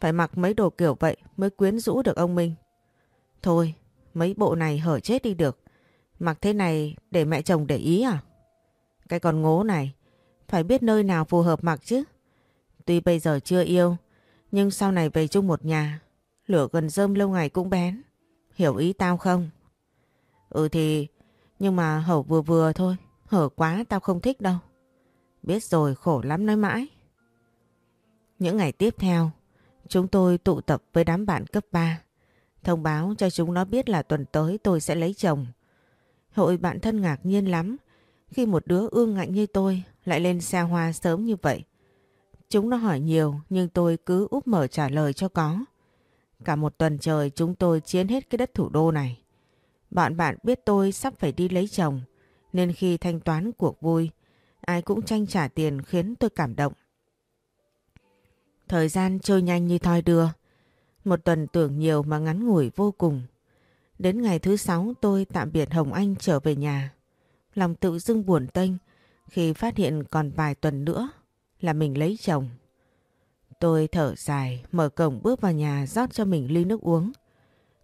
S1: Phải mặc mấy đồ kiểu vậy mới quyến rũ được ông Minh. Thôi, mấy bộ này hở chết đi được. Mặc thế này để mẹ chồng để ý à? Cái con ngố này, phải biết nơi nào phù hợp mặc chứ. Tuy bây giờ chưa yêu, nhưng sau này về chung một nhà, lửa gần rơm lâu ngày cũng bén. Hiểu ý tao không? Ừ thì, nhưng mà hở vừa vừa thôi, hở quá tao không thích đâu. Biết rồi khổ lắm nói mãi. Những ngày tiếp theo, chúng tôi tụ tập với đám bạn cấp 3. Thông báo cho chúng nó biết là tuần tới tôi sẽ lấy chồng. Hội bạn thân ngạc nhiên lắm khi một đứa ương ngạnh như tôi lại lên xe hoa sớm như vậy. Chúng nó hỏi nhiều nhưng tôi cứ úp mở trả lời cho có. Cả một tuần trời chúng tôi chiến hết cái đất thủ đô này. Bạn bạn biết tôi sắp phải đi lấy chồng nên khi thanh toán cuộc vui ai cũng tranh trả tiền khiến tôi cảm động. Thời gian trôi nhanh như thoi đưa. Một tuần tưởng nhiều mà ngắn ngủi vô cùng. Đến ngày thứ sáu tôi tạm biệt Hồng Anh trở về nhà. Lòng tự dưng buồn tênh khi phát hiện còn vài tuần nữa là mình lấy chồng. Tôi thở dài, mở cổng bước vào nhà rót cho mình ly nước uống.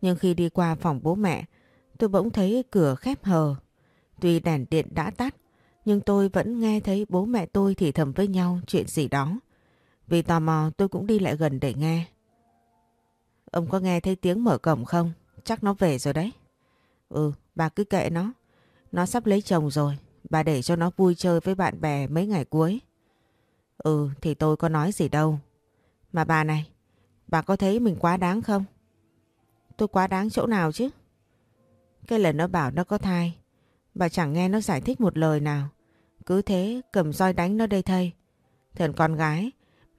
S1: Nhưng khi đi qua phòng bố mẹ, tôi bỗng thấy cửa khép hờ. Tuy đèn điện đã tắt, nhưng tôi vẫn nghe thấy bố mẹ tôi thì thầm với nhau chuyện gì đó. Vì tò mò tôi cũng đi lại gần để nghe. Ông có nghe thấy tiếng mở cổng không? Chắc nó về rồi đấy. Ừ, bà cứ kệ nó. Nó sắp lấy chồng rồi. Bà để cho nó vui chơi với bạn bè mấy ngày cuối. Ừ, thì tôi có nói gì đâu. Mà bà này, bà có thấy mình quá đáng không? Tôi quá đáng chỗ nào chứ? Cái lần nó bảo nó có thai, bà chẳng nghe nó giải thích một lời nào. Cứ thế cầm roi đánh nó đây thây. Thần con gái,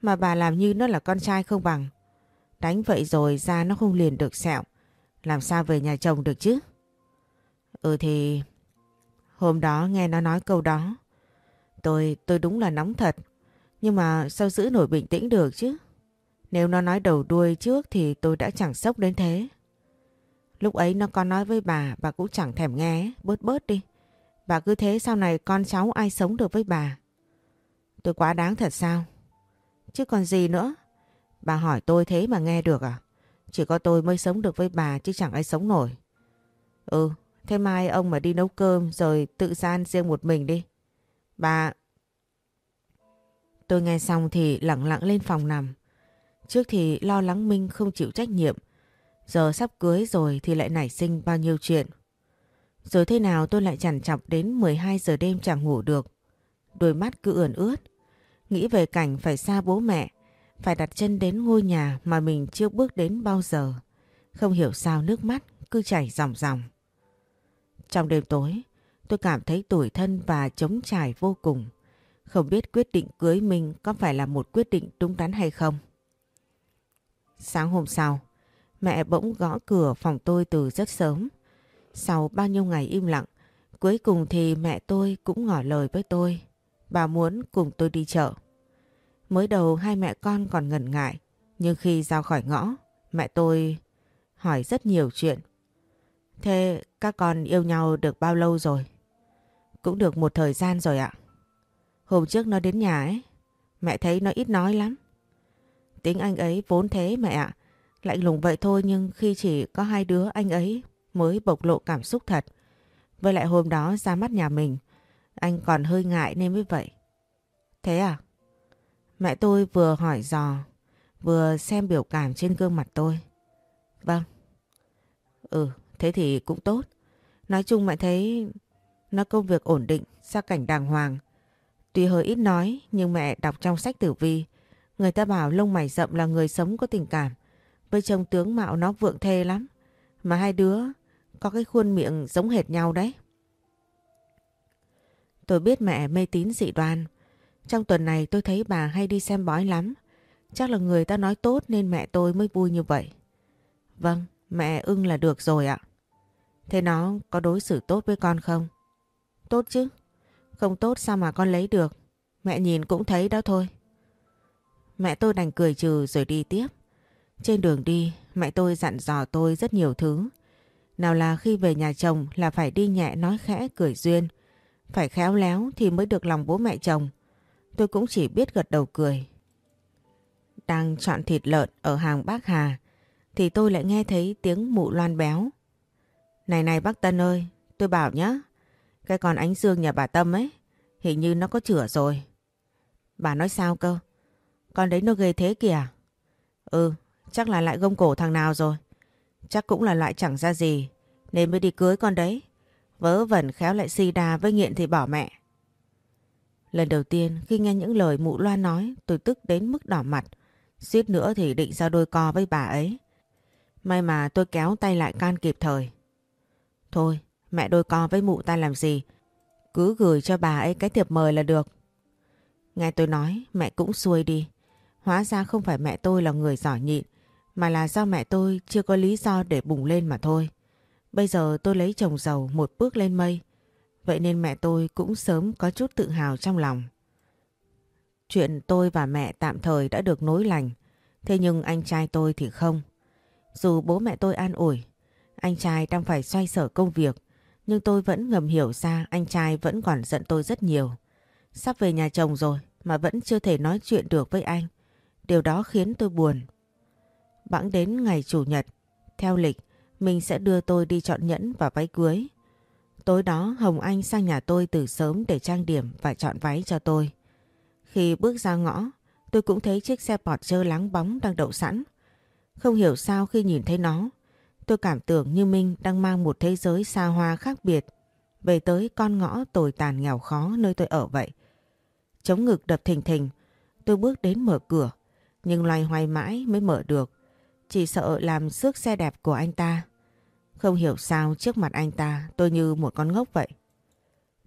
S1: mà bà làm như nó là con trai không bằng. Đánh vậy rồi ra nó không liền được sẹo. Làm sao về nhà chồng được chứ? Ừ thì... Hôm đó nghe nó nói câu đó. Tôi, tôi đúng là nóng thật. Nhưng mà sao giữ nổi bình tĩnh được chứ? Nếu nó nói đầu đuôi trước thì tôi đã chẳng sốc đến thế. Lúc ấy nó có nói với bà, bà cũng chẳng thèm nghe, bớt bớt đi. Bà cứ thế sau này con cháu ai sống được với bà. Tôi quá đáng thật sao? Chứ còn gì nữa? Bà hỏi tôi thế mà nghe được à? Chỉ có tôi mới sống được với bà chứ chẳng ai sống nổi. Ừ, thế mai ông mà đi nấu cơm rồi tự gian riêng một mình đi. Bà... Tôi nghe xong thì lặng lặng lên phòng nằm. Trước thì lo lắng Minh không chịu trách nhiệm. Giờ sắp cưới rồi thì lại nảy sinh bao nhiêu chuyện. Rồi thế nào tôi lại chằn chọc đến 12 giờ đêm chẳng ngủ được. Đôi mắt cứ ườn ướt. Nghĩ về cảnh phải xa bố mẹ, phải đặt chân đến ngôi nhà mà mình chưa bước đến bao giờ. Không hiểu sao nước mắt cứ chảy ròng ròng. Trong đêm tối, tôi cảm thấy tủi thân và chống trải vô cùng. Không biết quyết định cưới mình có phải là một quyết định đúng đắn hay không. Sáng hôm sau, mẹ bỗng gõ cửa phòng tôi từ rất sớm. Sau bao nhiêu ngày im lặng, cuối cùng thì mẹ tôi cũng ngỏ lời với tôi. Bà muốn cùng tôi đi chợ. Mới đầu hai mẹ con còn ngần ngại, nhưng khi ra khỏi ngõ, mẹ tôi hỏi rất nhiều chuyện. Thế các con yêu nhau được bao lâu rồi? Cũng được một thời gian rồi ạ. Hôm trước nó đến nhà ấy, mẹ thấy nó ít nói lắm. Tính anh ấy vốn thế mẹ ạ. Lạnh lùng vậy thôi nhưng khi chỉ có hai đứa anh ấy mới bộc lộ cảm xúc thật. Với lại hôm đó ra mắt nhà mình, anh còn hơi ngại nên mới vậy. Thế à? Mẹ tôi vừa hỏi dò, vừa xem biểu cảm trên gương mặt tôi. Vâng. Ừ, thế thì cũng tốt. Nói chung mẹ thấy nó công việc ổn định, gia cảnh đàng hoàng. Tuy hơi ít nói nhưng mẹ đọc trong sách tử vi, người ta bảo lông mày rậm là người sống có tình cảm. Với chồng tướng mạo nó vượng thê lắm. Mà hai đứa có cái khuôn miệng giống hệt nhau đấy. Tôi biết mẹ mê tín dị đoan. Trong tuần này tôi thấy bà hay đi xem bói lắm. Chắc là người ta nói tốt nên mẹ tôi mới vui như vậy. Vâng, mẹ ưng là được rồi ạ. Thế nó có đối xử tốt với con không? Tốt chứ. Không tốt sao mà con lấy được. Mẹ nhìn cũng thấy đó thôi. Mẹ tôi đành cười trừ rồi đi tiếp. Trên đường đi, mẹ tôi dặn dò tôi rất nhiều thứ. Nào là khi về nhà chồng là phải đi nhẹ nói khẽ cười duyên. Phải khéo léo thì mới được lòng bố mẹ chồng. Tôi cũng chỉ biết gật đầu cười. Đang chọn thịt lợn ở hàng bác Hà thì tôi lại nghe thấy tiếng mụ loan béo. Này này bác Tân ơi, tôi bảo nhá, cái con ánh dương nhà bà Tâm ấy, hình như nó có chữa rồi. Bà nói sao cơ? Con đấy nó ghê thế kìa. Ừ, chắc là lại gông cổ thằng nào rồi. Chắc cũng là loại chẳng ra gì, nên mới đi cưới con đấy. Vớ vẩn khéo lại si đà với nghiện thì bỏ mẹ. Lần đầu tiên khi nghe những lời mụ loa nói tôi tức đến mức đỏ mặt. Suýt nữa thì định ra đôi co với bà ấy. May mà tôi kéo tay lại can kịp thời. Thôi, mẹ đôi co với mụ ta làm gì? Cứ gửi cho bà ấy cái thiệp mời là được. Nghe tôi nói, mẹ cũng xuôi đi. Hóa ra không phải mẹ tôi là người giỏi nhịn, mà là do mẹ tôi chưa có lý do để bùng lên mà thôi. Bây giờ tôi lấy chồng giàu một bước lên mây. Vậy nên mẹ tôi cũng sớm có chút tự hào trong lòng. Chuyện tôi và mẹ tạm thời đã được nối lành. Thế nhưng anh trai tôi thì không. Dù bố mẹ tôi an ủi, anh trai đang phải xoay sở công việc. Nhưng tôi vẫn ngầm hiểu ra anh trai vẫn còn giận tôi rất nhiều. Sắp về nhà chồng rồi mà vẫn chưa thể nói chuyện được với anh. Điều đó khiến tôi buồn. Bẵng đến ngày Chủ nhật, theo lịch, mình sẽ đưa tôi đi chọn nhẫn và váy cưới. Tối đó Hồng Anh sang nhà tôi từ sớm để trang điểm và chọn váy cho tôi. Khi bước ra ngõ, tôi cũng thấy chiếc xe Porsche láng bóng đang đậu sẵn. Không hiểu sao khi nhìn thấy nó, tôi cảm tưởng như Minh đang mang một thế giới xa hoa khác biệt về tới con ngõ tồi tàn nghèo khó nơi tôi ở vậy. Chống ngực đập thình thình, tôi bước đến mở cửa, nhưng loay hoay mãi mới mở được. Chỉ sợ làm xước xe đẹp của anh ta. Không hiểu sao trước mặt anh ta tôi như một con ngốc vậy.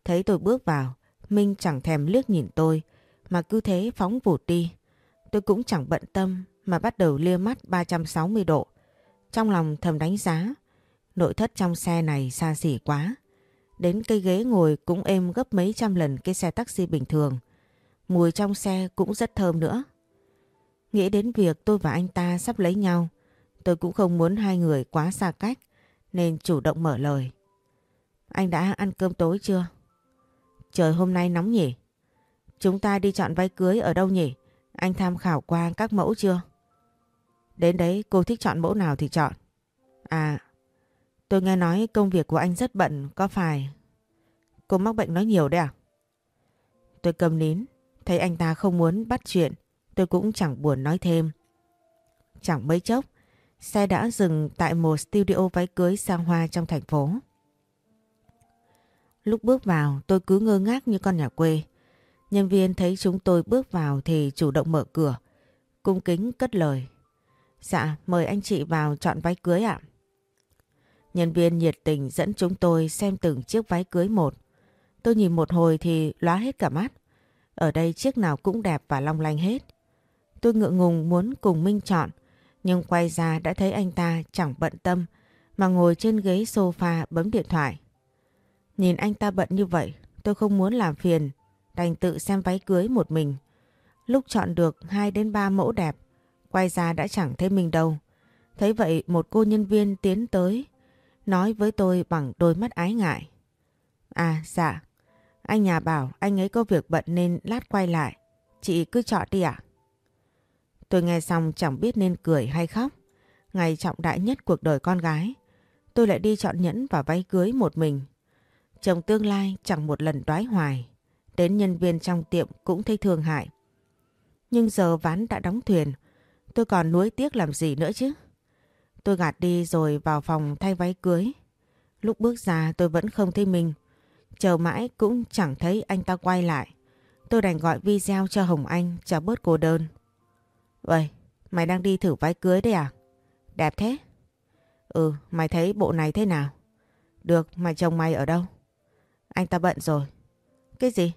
S1: Thấy tôi bước vào, Minh chẳng thèm liếc nhìn tôi mà cứ thế phóng vụt đi. Tôi cũng chẳng bận tâm mà bắt đầu lia mắt 360 độ. Trong lòng thầm đánh giá, nội thất trong xe này xa xỉ quá. Đến cây ghế ngồi cũng êm gấp mấy trăm lần cái xe taxi bình thường. Mùi trong xe cũng rất thơm nữa. Nghĩ đến việc tôi và anh ta sắp lấy nhau, tôi cũng không muốn hai người quá xa cách nên chủ động mở lời. Anh đã ăn cơm tối chưa? Trời hôm nay nóng nhỉ? Chúng ta đi chọn váy cưới ở đâu nhỉ? Anh tham khảo qua các mẫu chưa? Đến đấy cô thích chọn mẫu nào thì chọn. À, tôi nghe nói công việc của anh rất bận, có phải... Cô mắc bệnh nói nhiều đấy à? Tôi cầm nín, thấy anh ta không muốn bắt chuyện, tôi cũng chẳng buồn nói thêm. Chẳng mấy chốc, xe đã dừng tại một studio váy cưới sang hoa trong thành phố. Lúc bước vào tôi cứ ngơ ngác như con nhà quê. Nhân viên thấy chúng tôi bước vào thì chủ động mở cửa, cung kính cất lời. Dạ, mời anh chị vào chọn váy cưới ạ. Nhân viên nhiệt tình dẫn chúng tôi xem từng chiếc váy cưới một. Tôi nhìn một hồi thì lóa hết cả mắt. Ở đây chiếc nào cũng đẹp và long lanh hết. Tôi ngượng ngùng muốn cùng Minh chọn, nhưng quay ra đã thấy anh ta chẳng bận tâm mà ngồi trên ghế sofa bấm điện thoại. Nhìn anh ta bận như vậy, tôi không muốn làm phiền, đành tự xem váy cưới một mình. Lúc chọn được 2 đến 3 mẫu đẹp, quay ra đã chẳng thấy mình đâu. Thấy vậy một cô nhân viên tiến tới, nói với tôi bằng đôi mắt ái ngại. À dạ, anh nhà bảo anh ấy có việc bận nên lát quay lại. Chị cứ chọn đi ạ. Tôi nghe xong chẳng biết nên cười hay khóc. Ngày trọng đại nhất cuộc đời con gái. Tôi lại đi chọn nhẫn và váy cưới một mình. Chồng tương lai chẳng một lần đoái hoài. Đến nhân viên trong tiệm cũng thấy thương hại. Nhưng giờ ván đã đóng thuyền. Tôi còn nuối tiếc làm gì nữa chứ. Tôi gạt đi rồi vào phòng thay váy cưới. Lúc bước ra tôi vẫn không thấy mình. Chờ mãi cũng chẳng thấy anh ta quay lại. Tôi đành gọi video cho Hồng Anh cho bớt cô đơn. Vậy, mày đang đi thử váy cưới đấy à? Đẹp thế. Ừ, mày thấy bộ này thế nào? Được, mày chồng mày ở đâu? Anh ta bận rồi. Cái gì?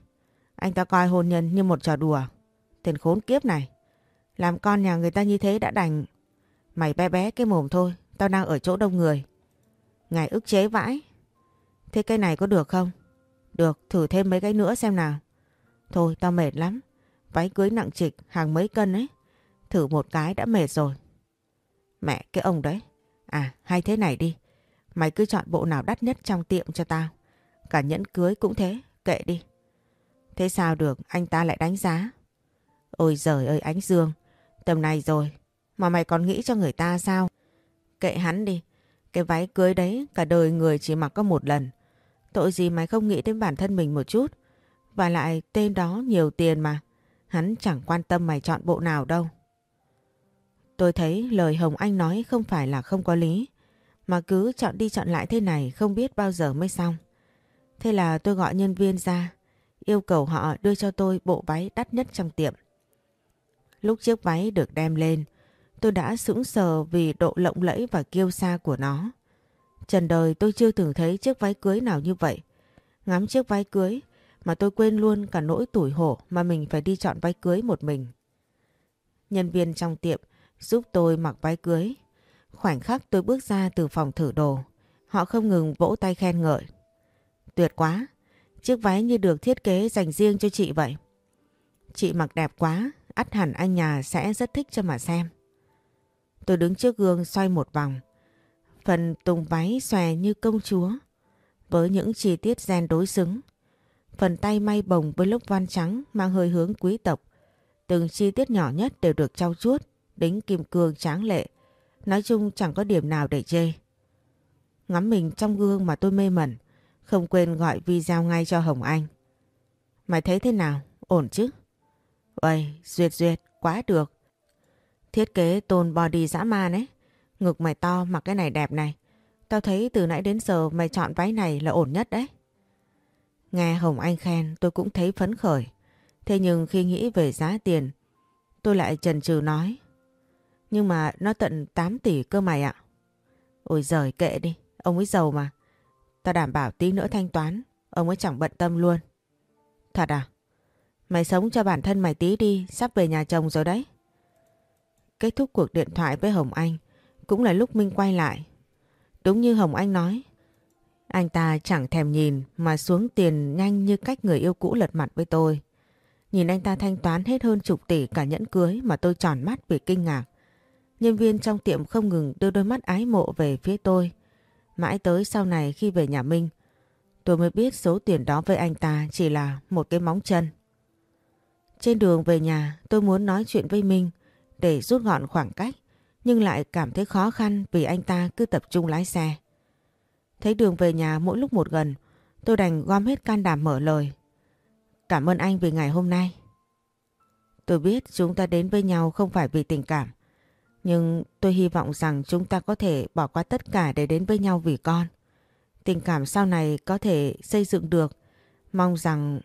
S1: Anh ta coi hôn nhân như một trò đùa. Tiền khốn kiếp này. Làm con nhà người ta như thế đã đành. Mày bé bé cái mồm thôi. Tao đang ở chỗ đông người. Ngài ức chế vãi. Thế cái này có được không? Được, thử thêm mấy cái nữa xem nào. Thôi, tao mệt lắm. Váy cưới nặng trịch, hàng mấy cân ấy. Thử một cái đã mệt rồi. Mẹ cái ông đấy. À, hay thế này đi. Mày cứ chọn bộ nào đắt nhất trong tiệm cho tao. Cả nhẫn cưới cũng thế, kệ đi. Thế sao được, anh ta lại đánh giá. Ôi giời ơi ánh dương, tầm này rồi, mà mày còn nghĩ cho người ta sao? Kệ hắn đi, cái váy cưới đấy cả đời người chỉ mặc có một lần. Tội gì mày không nghĩ đến bản thân mình một chút. Và lại tên đó nhiều tiền mà, hắn chẳng quan tâm mày chọn bộ nào đâu. Tôi thấy lời Hồng Anh nói không phải là không có lý, mà cứ chọn đi chọn lại thế này không biết bao giờ mới xong. Thế là tôi gọi nhân viên ra, yêu cầu họ đưa cho tôi bộ váy đắt nhất trong tiệm. Lúc chiếc váy được đem lên, tôi đã sững sờ vì độ lộng lẫy và kiêu sa của nó. Trần đời tôi chưa từng thấy chiếc váy cưới nào như vậy. Ngắm chiếc váy cưới mà tôi quên luôn cả nỗi tủi hổ mà mình phải đi chọn váy cưới một mình. Nhân viên trong tiệm giúp tôi mặc váy cưới. Khoảnh khắc tôi bước ra từ phòng thử đồ, họ không ngừng vỗ tay khen ngợi. Tuyệt quá, chiếc váy như được thiết kế dành riêng cho chị vậy. Chị mặc đẹp quá, ắt hẳn anh nhà sẽ rất thích cho mà xem. Tôi đứng trước gương xoay một vòng. Phần tùng váy xòe như công chúa, với những chi tiết gen đối xứng. Phần tay may bồng với lớp văn trắng mang hơi hướng quý tộc. Từng chi tiết nhỏ nhất đều được trau chuốt, đính kim cương tráng lệ. Nói chung chẳng có điểm nào để chê. Ngắm mình trong gương mà tôi mê mẩn. Không quên gọi video ngay cho Hồng Anh. Mày thấy thế nào? Ổn chứ? Uầy, duyệt duyệt, quá được. Thiết kế tôn body dã man ấy. Ngực mày to mặc cái này đẹp này. Tao thấy từ nãy đến giờ mày chọn váy này là ổn nhất đấy. Nghe Hồng Anh khen tôi cũng thấy phấn khởi. Thế nhưng khi nghĩ về giá tiền, tôi lại chần chừ nói. Nhưng mà nó tận 8 tỷ cơ mày ạ. Ôi giời kệ đi, ông ấy giàu mà. Ta đảm bảo tí nữa thanh toán, ông ấy chẳng bận tâm luôn. Thật à? Mày sống cho bản thân mày tí đi, sắp về nhà chồng rồi đấy. Kết thúc cuộc điện thoại với Hồng Anh, cũng là lúc Minh quay lại. Đúng như Hồng Anh nói, anh ta chẳng thèm nhìn mà xuống tiền nhanh như cách người yêu cũ lật mặt với tôi. Nhìn anh ta thanh toán hết hơn chục tỷ cả nhẫn cưới mà tôi tròn mắt vì kinh ngạc. Nhân viên trong tiệm không ngừng đưa đôi mắt ái mộ về phía tôi. Mãi tới sau này khi về nhà Minh, Tôi mới biết số tiền đó với anh ta chỉ là một cái móng chân. Trên đường về nhà tôi muốn nói chuyện với Minh để rút gọn khoảng cách nhưng lại cảm thấy khó khăn vì anh ta cứ tập trung lái xe. Thấy đường về nhà mỗi lúc một gần tôi đành gom hết can đảm mở lời. Cảm ơn anh vì ngày hôm nay. Tôi biết chúng ta đến với nhau không phải vì tình cảm nhưng tôi hy vọng rằng chúng ta có thể bỏ qua tất cả để đến với nhau vì con. Tình cảm sau này có thể xây dựng được. Mong rằng...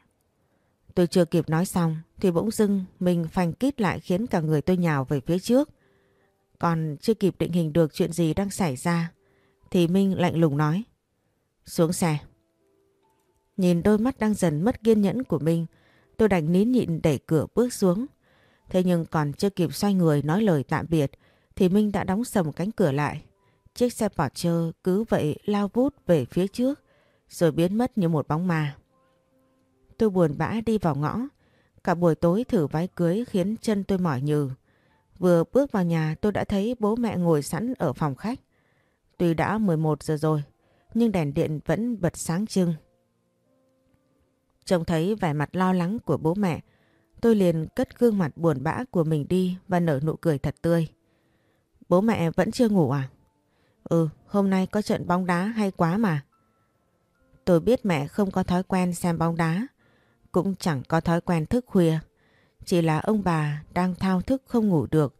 S1: Tôi chưa kịp nói xong thì bỗng dưng mình phanh kít lại khiến cả người tôi nhào về phía trước. Còn chưa kịp định hình được chuyện gì đang xảy ra thì Minh lạnh lùng nói. Xuống xe. Nhìn đôi mắt đang dần mất kiên nhẫn của Minh, tôi đành nín nhịn đẩy cửa bước xuống. Thế nhưng còn chưa kịp xoay người nói lời tạm biệt thì Minh đã đóng sầm cánh cửa lại. Chiếc xe Porsche cứ vậy lao vút về phía trước rồi biến mất như một bóng ma. Tôi buồn bã đi vào ngõ. Cả buổi tối thử váy cưới khiến chân tôi mỏi nhừ. Vừa bước vào nhà tôi đã thấy bố mẹ ngồi sẵn ở phòng khách. Tuy đã 11 giờ rồi, nhưng đèn điện vẫn bật sáng trưng. Trông thấy vẻ mặt lo lắng của bố mẹ, tôi liền cất gương mặt buồn bã của mình đi và nở nụ cười thật tươi. Bố mẹ vẫn chưa ngủ à? Ừ, hôm nay có trận bóng đá hay quá mà. Tôi biết mẹ không có thói quen xem bóng đá, cũng chẳng có thói quen thức khuya. Chỉ là ông bà đang thao thức không ngủ được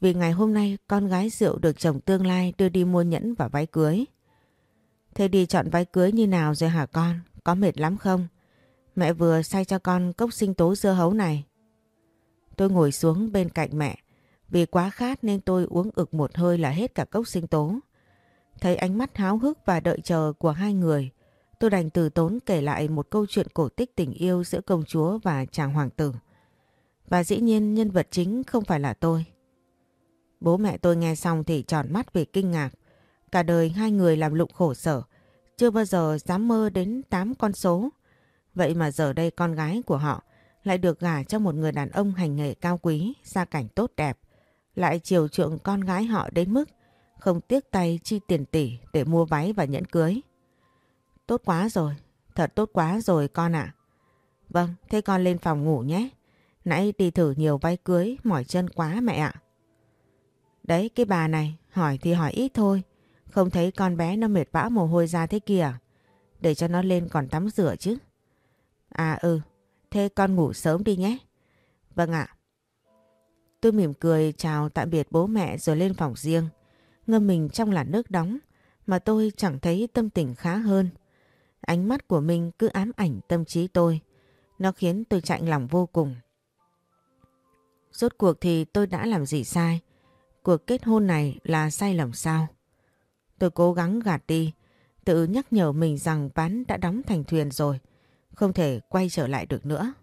S1: vì ngày hôm nay con gái rượu được chồng tương lai đưa đi mua nhẫn và váy cưới. Thế đi chọn váy cưới như nào rồi hả con? Có mệt lắm không? Mẹ vừa say cho con cốc sinh tố dưa hấu này. Tôi ngồi xuống bên cạnh mẹ. Vì quá khát nên tôi uống ực một hơi là hết cả cốc sinh tố. Thấy ánh mắt háo hức và đợi chờ của hai người, tôi đành từ tốn kể lại một câu chuyện cổ tích tình yêu giữa công chúa và chàng hoàng tử. Và dĩ nhiên nhân vật chính không phải là tôi. Bố mẹ tôi nghe xong thì tròn mắt vì kinh ngạc. Cả đời hai người làm lụng khổ sở, chưa bao giờ dám mơ đến 8 con số. Vậy mà giờ đây con gái của họ lại được gả cho một người đàn ông hành nghề cao quý, gia cảnh tốt đẹp, lại chiều chuộng con gái họ đến mức không tiếc tay chi tiền tỷ để mua váy và nhẫn cưới. Tốt quá rồi, thật tốt quá rồi con ạ. Vâng, thế con lên phòng ngủ nhé. Nãy đi thử nhiều váy cưới, mỏi chân quá mẹ ạ. Đấy, cái bà này, hỏi thì hỏi ít thôi. Không thấy con bé nó mệt vã mồ hôi ra thế kìa. Để cho nó lên còn tắm rửa chứ. À ừ, thế con ngủ sớm đi nhé. Vâng ạ. Tôi mỉm cười chào tạm biệt bố mẹ rồi lên phòng riêng. Ngâm mình trong làn nước đóng mà tôi chẳng thấy tâm tình khá hơn. Ánh mắt của mình cứ ám ảnh tâm trí tôi. Nó khiến tôi chạnh lòng vô cùng. Rốt cuộc thì tôi đã làm gì sai? Cuộc kết hôn này là sai lầm sao? Tôi cố gắng gạt đi, tự nhắc nhở mình rằng ván đã đóng thành thuyền rồi, không thể quay trở lại được nữa.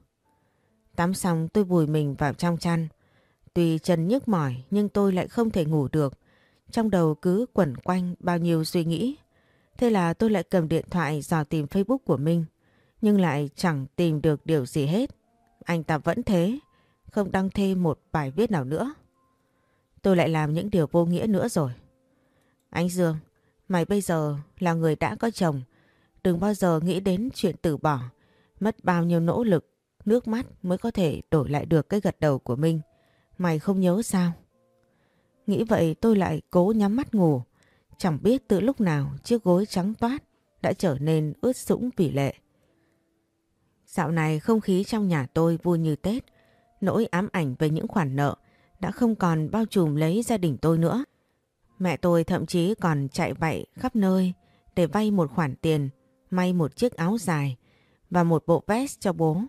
S1: Tắm xong tôi vùi mình vào trong chăn, Tuy chân nhức mỏi nhưng tôi lại không thể ngủ được. Trong đầu cứ quẩn quanh bao nhiêu suy nghĩ. Thế là tôi lại cầm điện thoại dò tìm Facebook của Minh. Nhưng lại chẳng tìm được điều gì hết. Anh ta vẫn thế. Không đăng thêm một bài viết nào nữa. Tôi lại làm những điều vô nghĩa nữa rồi. Anh Dương, mày bây giờ là người đã có chồng. Đừng bao giờ nghĩ đến chuyện từ bỏ. Mất bao nhiêu nỗ lực, nước mắt mới có thể đổi lại được cái gật đầu của Minh. Mày không nhớ sao? Nghĩ vậy tôi lại cố nhắm mắt ngủ. Chẳng biết từ lúc nào chiếc gối trắng toát đã trở nên ướt sũng vì lệ. Dạo này không khí trong nhà tôi vui như Tết. Nỗi ám ảnh về những khoản nợ đã không còn bao trùm lấy gia đình tôi nữa. Mẹ tôi thậm chí còn chạy vạy khắp nơi để vay một khoản tiền, may một chiếc áo dài và một bộ vest cho bố.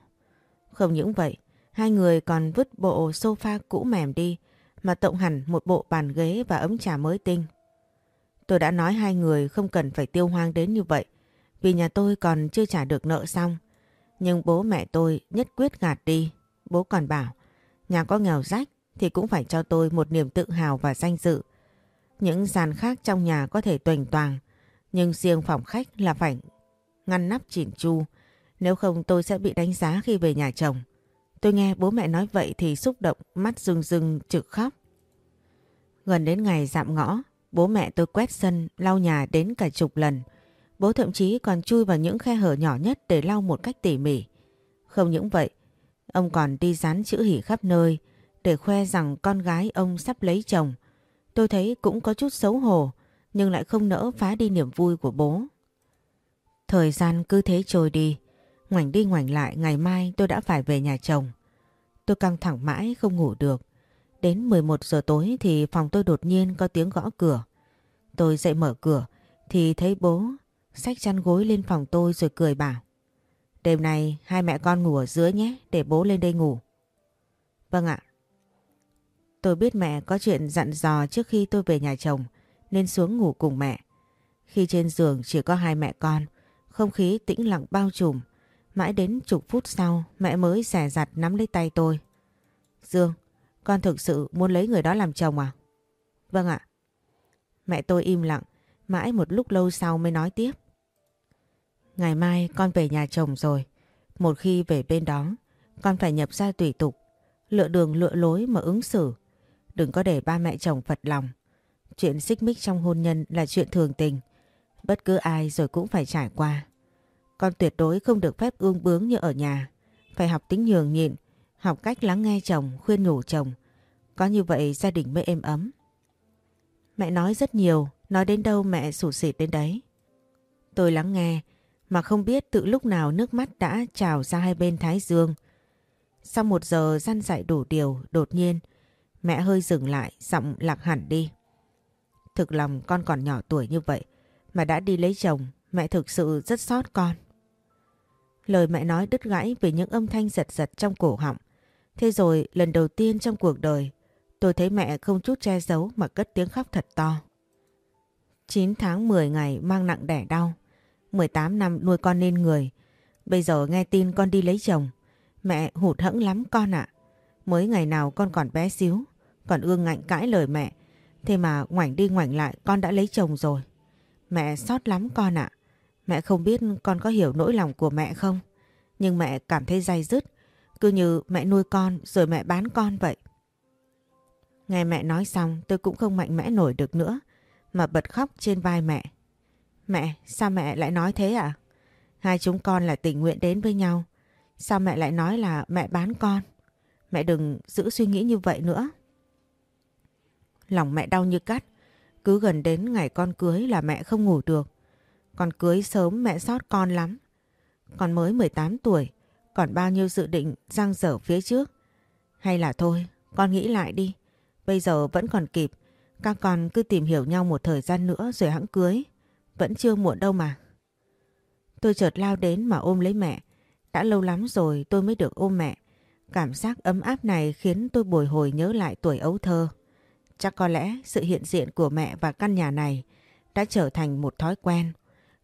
S1: Không những vậy, Hai người còn vứt bộ sofa cũ mềm đi, mà tộng hẳn một bộ bàn ghế và ấm trà mới tinh. Tôi đã nói hai người không cần phải tiêu hoang đến như vậy, vì nhà tôi còn chưa trả được nợ xong. Nhưng bố mẹ tôi nhất quyết gạt đi. Bố còn bảo, nhà có nghèo rách thì cũng phải cho tôi một niềm tự hào và danh dự. Những sàn khác trong nhà có thể tuềnh toàn, nhưng riêng phòng khách là phải ngăn nắp chỉn chu nếu không tôi sẽ bị đánh giá khi về nhà chồng. Tôi nghe bố mẹ nói vậy thì xúc động, mắt rưng rưng trực khóc. Gần đến ngày dạm ngõ, bố mẹ tôi quét sân, lau nhà đến cả chục lần. Bố thậm chí còn chui vào những khe hở nhỏ nhất để lau một cách tỉ mỉ. Không những vậy, ông còn đi dán chữ hỉ khắp nơi để khoe rằng con gái ông sắp lấy chồng. Tôi thấy cũng có chút xấu hổ nhưng lại không nỡ phá đi niềm vui của bố. Thời gian cứ thế trôi đi, ngoảnh đi ngoảnh lại ngày mai tôi đã phải về nhà chồng. Tôi căng thẳng mãi không ngủ được. Đến 11 giờ tối thì phòng tôi đột nhiên có tiếng gõ cửa. Tôi dậy mở cửa thì thấy bố xách chăn gối lên phòng tôi rồi cười bảo. Đêm nay hai mẹ con ngủ ở dưới nhé để bố lên đây ngủ. Vâng ạ. Tôi biết mẹ có chuyện dặn dò trước khi tôi về nhà chồng nên xuống ngủ cùng mẹ. Khi trên giường chỉ có hai mẹ con, không khí tĩnh lặng bao trùm. Mãi đến chục phút sau mẹ mới xẻ rặt nắm lấy tay tôi. Dương, con thực sự muốn lấy người đó làm chồng à? Vâng ạ. Mẹ tôi im lặng, mãi một lúc lâu sau mới nói tiếp. Ngày mai con về nhà chồng rồi. Một khi về bên đó, con phải nhập ra tùy tục, lựa đường lựa lối mà ứng xử. Đừng có để ba mẹ chồng phật lòng. Chuyện xích mích trong hôn nhân là chuyện thường tình. Bất cứ ai rồi cũng phải trải qua. Con tuyệt đối không được phép ương bướng như ở nhà. Phải học tính nhường nhịn, học cách lắng nghe chồng, khuyên nhủ chồng. Có như vậy gia đình mới êm ấm. Mẹ nói rất nhiều, nói đến đâu mẹ sủ xịt đến đấy. Tôi lắng nghe, mà không biết tự lúc nào nước mắt đã trào ra hai bên thái dương. Sau một giờ răn dạy đủ điều, đột nhiên, mẹ hơi dừng lại, giọng lạc hẳn đi. Thực lòng con còn nhỏ tuổi như vậy, mà đã đi lấy chồng, mẹ thực sự rất sót con. Lời mẹ nói đứt gãy vì những âm thanh giật giật trong cổ họng. Thế rồi, lần đầu tiên trong cuộc đời, tôi thấy mẹ không chút che giấu mà cất tiếng khóc thật to. 9 tháng 10 ngày mang nặng đẻ đau. 18 năm nuôi con nên người. Bây giờ nghe tin con đi lấy chồng. Mẹ hụt hẫng lắm con ạ. Mới ngày nào con còn bé xíu. Còn ương ngạnh cãi lời mẹ. Thế mà ngoảnh đi ngoảnh lại, con đã lấy chồng rồi. Mẹ xót lắm con ạ. Mẹ không biết con có hiểu nỗi lòng của mẹ không? Nhưng mẹ cảm thấy dai dứt. Cứ như mẹ nuôi con rồi mẹ bán con vậy. Nghe mẹ nói xong tôi cũng không mạnh mẽ nổi được nữa. Mà bật khóc trên vai mẹ. Mẹ, sao mẹ lại nói thế ạ? À? Hai chúng con là tình nguyện đến với nhau. Sao mẹ lại nói là mẹ bán con? Mẹ đừng giữ suy nghĩ như vậy nữa. Lòng mẹ đau như cắt. Cứ gần đến ngày con cưới là mẹ không ngủ được. Con cưới sớm mẹ sót con lắm. Con mới 18 tuổi, còn bao nhiêu dự định giang dở phía trước. Hay là thôi, con nghĩ lại đi. Bây giờ vẫn còn kịp. Các con cứ tìm hiểu nhau một thời gian nữa rồi hãng cưới. Vẫn chưa muộn đâu mà. Tôi chợt lao đến mà ôm lấy mẹ. Đã lâu lắm rồi tôi mới được ôm mẹ. Cảm giác ấm áp này khiến tôi bồi hồi nhớ lại tuổi ấu thơ. Chắc có lẽ sự hiện diện của mẹ và căn nhà này đã trở thành một thói quen.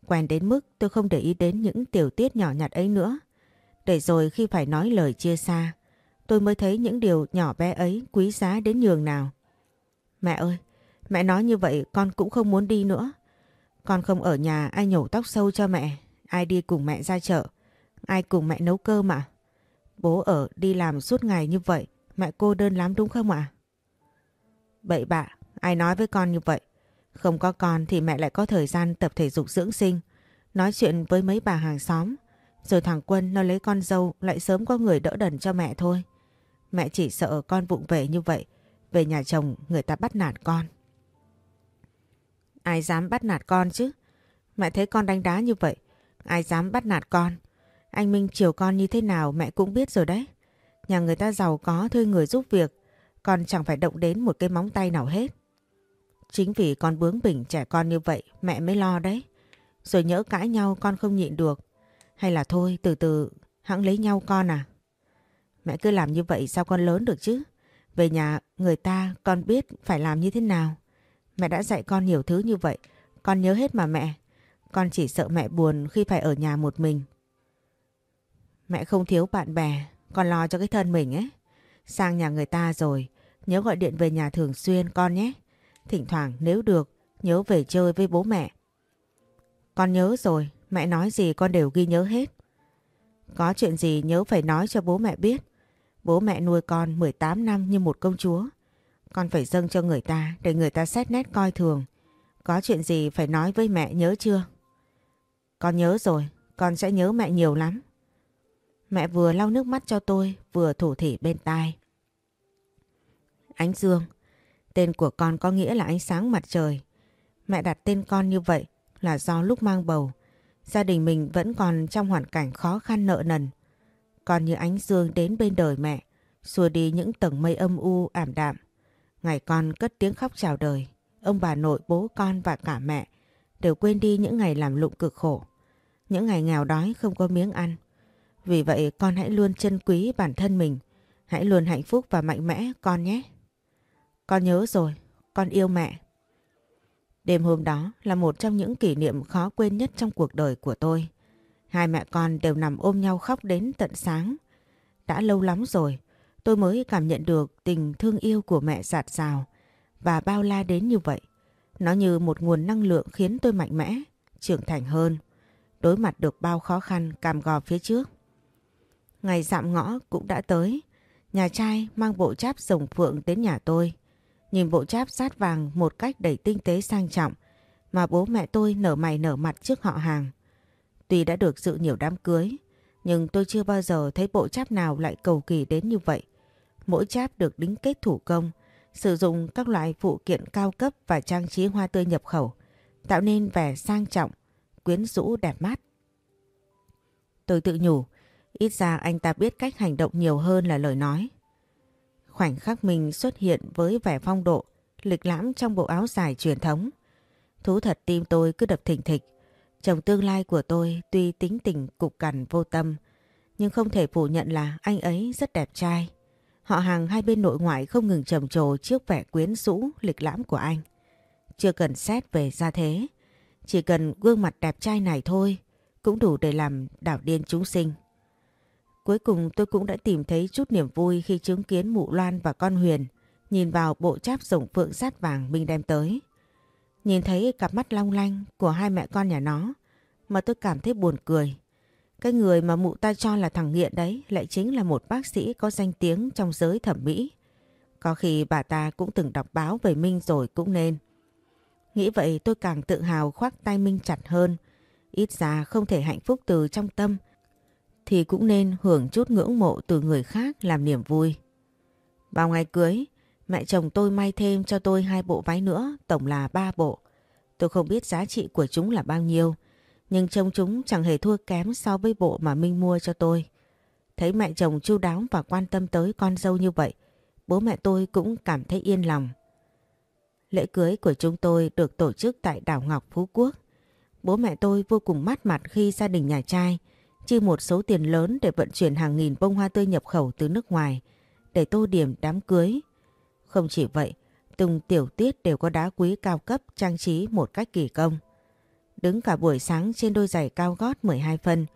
S1: Quen đến mức tôi không để ý đến những tiểu tiết nhỏ nhặt ấy nữa. Để rồi khi phải nói lời chia xa, tôi mới thấy những điều nhỏ bé ấy quý giá đến nhường nào. Mẹ ơi, mẹ nói như vậy con cũng không muốn đi nữa. Con không ở nhà ai nhổ tóc sâu cho mẹ, ai đi cùng mẹ ra chợ, ai cùng mẹ nấu cơm ạ. Bố ở đi làm suốt ngày như vậy, mẹ cô đơn lắm đúng không ạ? Bậy bạ, ai nói với con như vậy? Không có con thì mẹ lại có thời gian tập thể dục dưỡng sinh, nói chuyện với mấy bà hàng xóm. Rồi thằng Quân nó lấy con dâu lại sớm có người đỡ đần cho mẹ thôi. Mẹ chỉ sợ con vụng về như vậy, về nhà chồng người ta bắt nạt con. Ai dám bắt nạt con chứ? Mẹ thấy con đánh đá như vậy, ai dám bắt nạt con? Anh Minh chiều con như thế nào mẹ cũng biết rồi đấy. Nhà người ta giàu có thuê người giúp việc, con chẳng phải động đến một cái móng tay nào hết. Chính vì con bướng bỉnh trẻ con như vậy, mẹ mới lo đấy. Rồi nhỡ cãi nhau con không nhịn được. Hay là thôi, từ từ hãng lấy nhau con à? Mẹ cứ làm như vậy sao con lớn được chứ? Về nhà, người ta, con biết phải làm như thế nào. Mẹ đã dạy con nhiều thứ như vậy. Con nhớ hết mà mẹ. Con chỉ sợ mẹ buồn khi phải ở nhà một mình. Mẹ không thiếu bạn bè. Con lo cho cái thân mình ấy. Sang nhà người ta rồi. Nhớ gọi điện về nhà thường xuyên con nhé. Thỉnh thoảng nếu được nhớ về chơi với bố mẹ. Con nhớ rồi, mẹ nói gì con đều ghi nhớ hết. Có chuyện gì nhớ phải nói cho bố mẹ biết. Bố mẹ nuôi con 18 năm như một công chúa. Con phải dâng cho người ta để người ta xét nét coi thường. Có chuyện gì phải nói với mẹ nhớ chưa? Con nhớ rồi, con sẽ nhớ mẹ nhiều lắm. Mẹ vừa lau nước mắt cho tôi, vừa thủ thỉ bên tai. Ánh Dương, tên của con có nghĩa là ánh sáng mặt trời. Mẹ đặt tên con như vậy là do lúc mang bầu, gia đình mình vẫn còn trong hoàn cảnh khó khăn nợ nần. Con như ánh dương đến bên đời mẹ, xua đi những tầng mây âm u ảm đạm. Ngày con cất tiếng khóc chào đời, ông bà nội, bố con và cả mẹ đều quên đi những ngày làm lụng cực khổ. Những ngày nghèo đói không có miếng ăn. Vì vậy con hãy luôn trân quý bản thân mình, hãy luôn hạnh phúc và mạnh mẽ con nhé. Con nhớ rồi, con yêu mẹ. Đêm hôm đó là một trong những kỷ niệm khó quên nhất trong cuộc đời của tôi. Hai mẹ con đều nằm ôm nhau khóc đến tận sáng. Đã lâu lắm rồi, tôi mới cảm nhận được tình thương yêu của mẹ giạt rào và bao la đến như vậy. Nó như một nguồn năng lượng khiến tôi mạnh mẽ, trưởng thành hơn, đối mặt được bao khó khăn cam gò phía trước. Ngày dạm ngõ cũng đã tới, nhà trai mang bộ cháp rồng phượng đến nhà tôi. Nhìn bộ cháp sát vàng một cách đầy tinh tế sang trọng mà bố mẹ tôi nở mày nở mặt trước họ hàng. Tuy đã được dự nhiều đám cưới, nhưng tôi chưa bao giờ thấy bộ cháp nào lại cầu kỳ đến như vậy. Mỗi cháp được đính kết thủ công, sử dụng các loại phụ kiện cao cấp và trang trí hoa tươi nhập khẩu, tạo nên vẻ sang trọng, quyến rũ đẹp mắt. Tôi tự nhủ, ít ra anh ta biết cách hành động nhiều hơn là lời nói. Khoảnh khắc mình xuất hiện với vẻ phong độ, lịch lãm trong bộ áo dài truyền thống. Thú thật tim tôi cứ đập thình thịch. Chồng tương lai của tôi tuy tính tình cục cằn vô tâm, nhưng không thể phủ nhận là anh ấy rất đẹp trai. Họ hàng hai bên nội ngoại không ngừng trầm trồ trước vẻ quyến rũ, lịch lãm của anh. Chưa cần xét về gia thế, chỉ cần gương mặt đẹp trai này thôi cũng đủ để làm đảo điên chúng sinh. Cuối cùng tôi cũng đã tìm thấy chút niềm vui khi chứng kiến mụ Loan và con Huyền nhìn vào bộ cháp rồng phượng sát vàng Minh đem tới. Nhìn thấy cặp mắt long lanh của hai mẹ con nhà nó mà tôi cảm thấy buồn cười. Cái người mà mụ ta cho là thằng nghiện đấy lại chính là một bác sĩ có danh tiếng trong giới thẩm mỹ. Có khi bà ta cũng từng đọc báo về Minh rồi cũng nên. Nghĩ vậy tôi càng tự hào khoác tay Minh chặt hơn. Ít ra không thể hạnh phúc từ trong tâm thì cũng nên hưởng chút ngưỡng mộ từ người khác làm niềm vui. Vào ngày cưới, mẹ chồng tôi may thêm cho tôi hai bộ váy nữa, tổng là ba bộ. Tôi không biết giá trị của chúng là bao nhiêu, nhưng trông chúng chẳng hề thua kém so với bộ mà Minh mua cho tôi. Thấy mẹ chồng chu đáo và quan tâm tới con dâu như vậy, bố mẹ tôi cũng cảm thấy yên lòng. Lễ cưới của chúng tôi được tổ chức tại đảo Ngọc Phú Quốc. Bố mẹ tôi vô cùng mát mặt khi gia đình nhà trai chi một số tiền lớn để vận chuyển hàng nghìn bông hoa tươi nhập khẩu từ nước ngoài để tô điểm đám cưới. Không chỉ vậy, từng tiểu tiết đều có đá quý cao cấp trang trí một cách kỳ công. Đứng cả buổi sáng trên đôi giày cao gót 12 phân,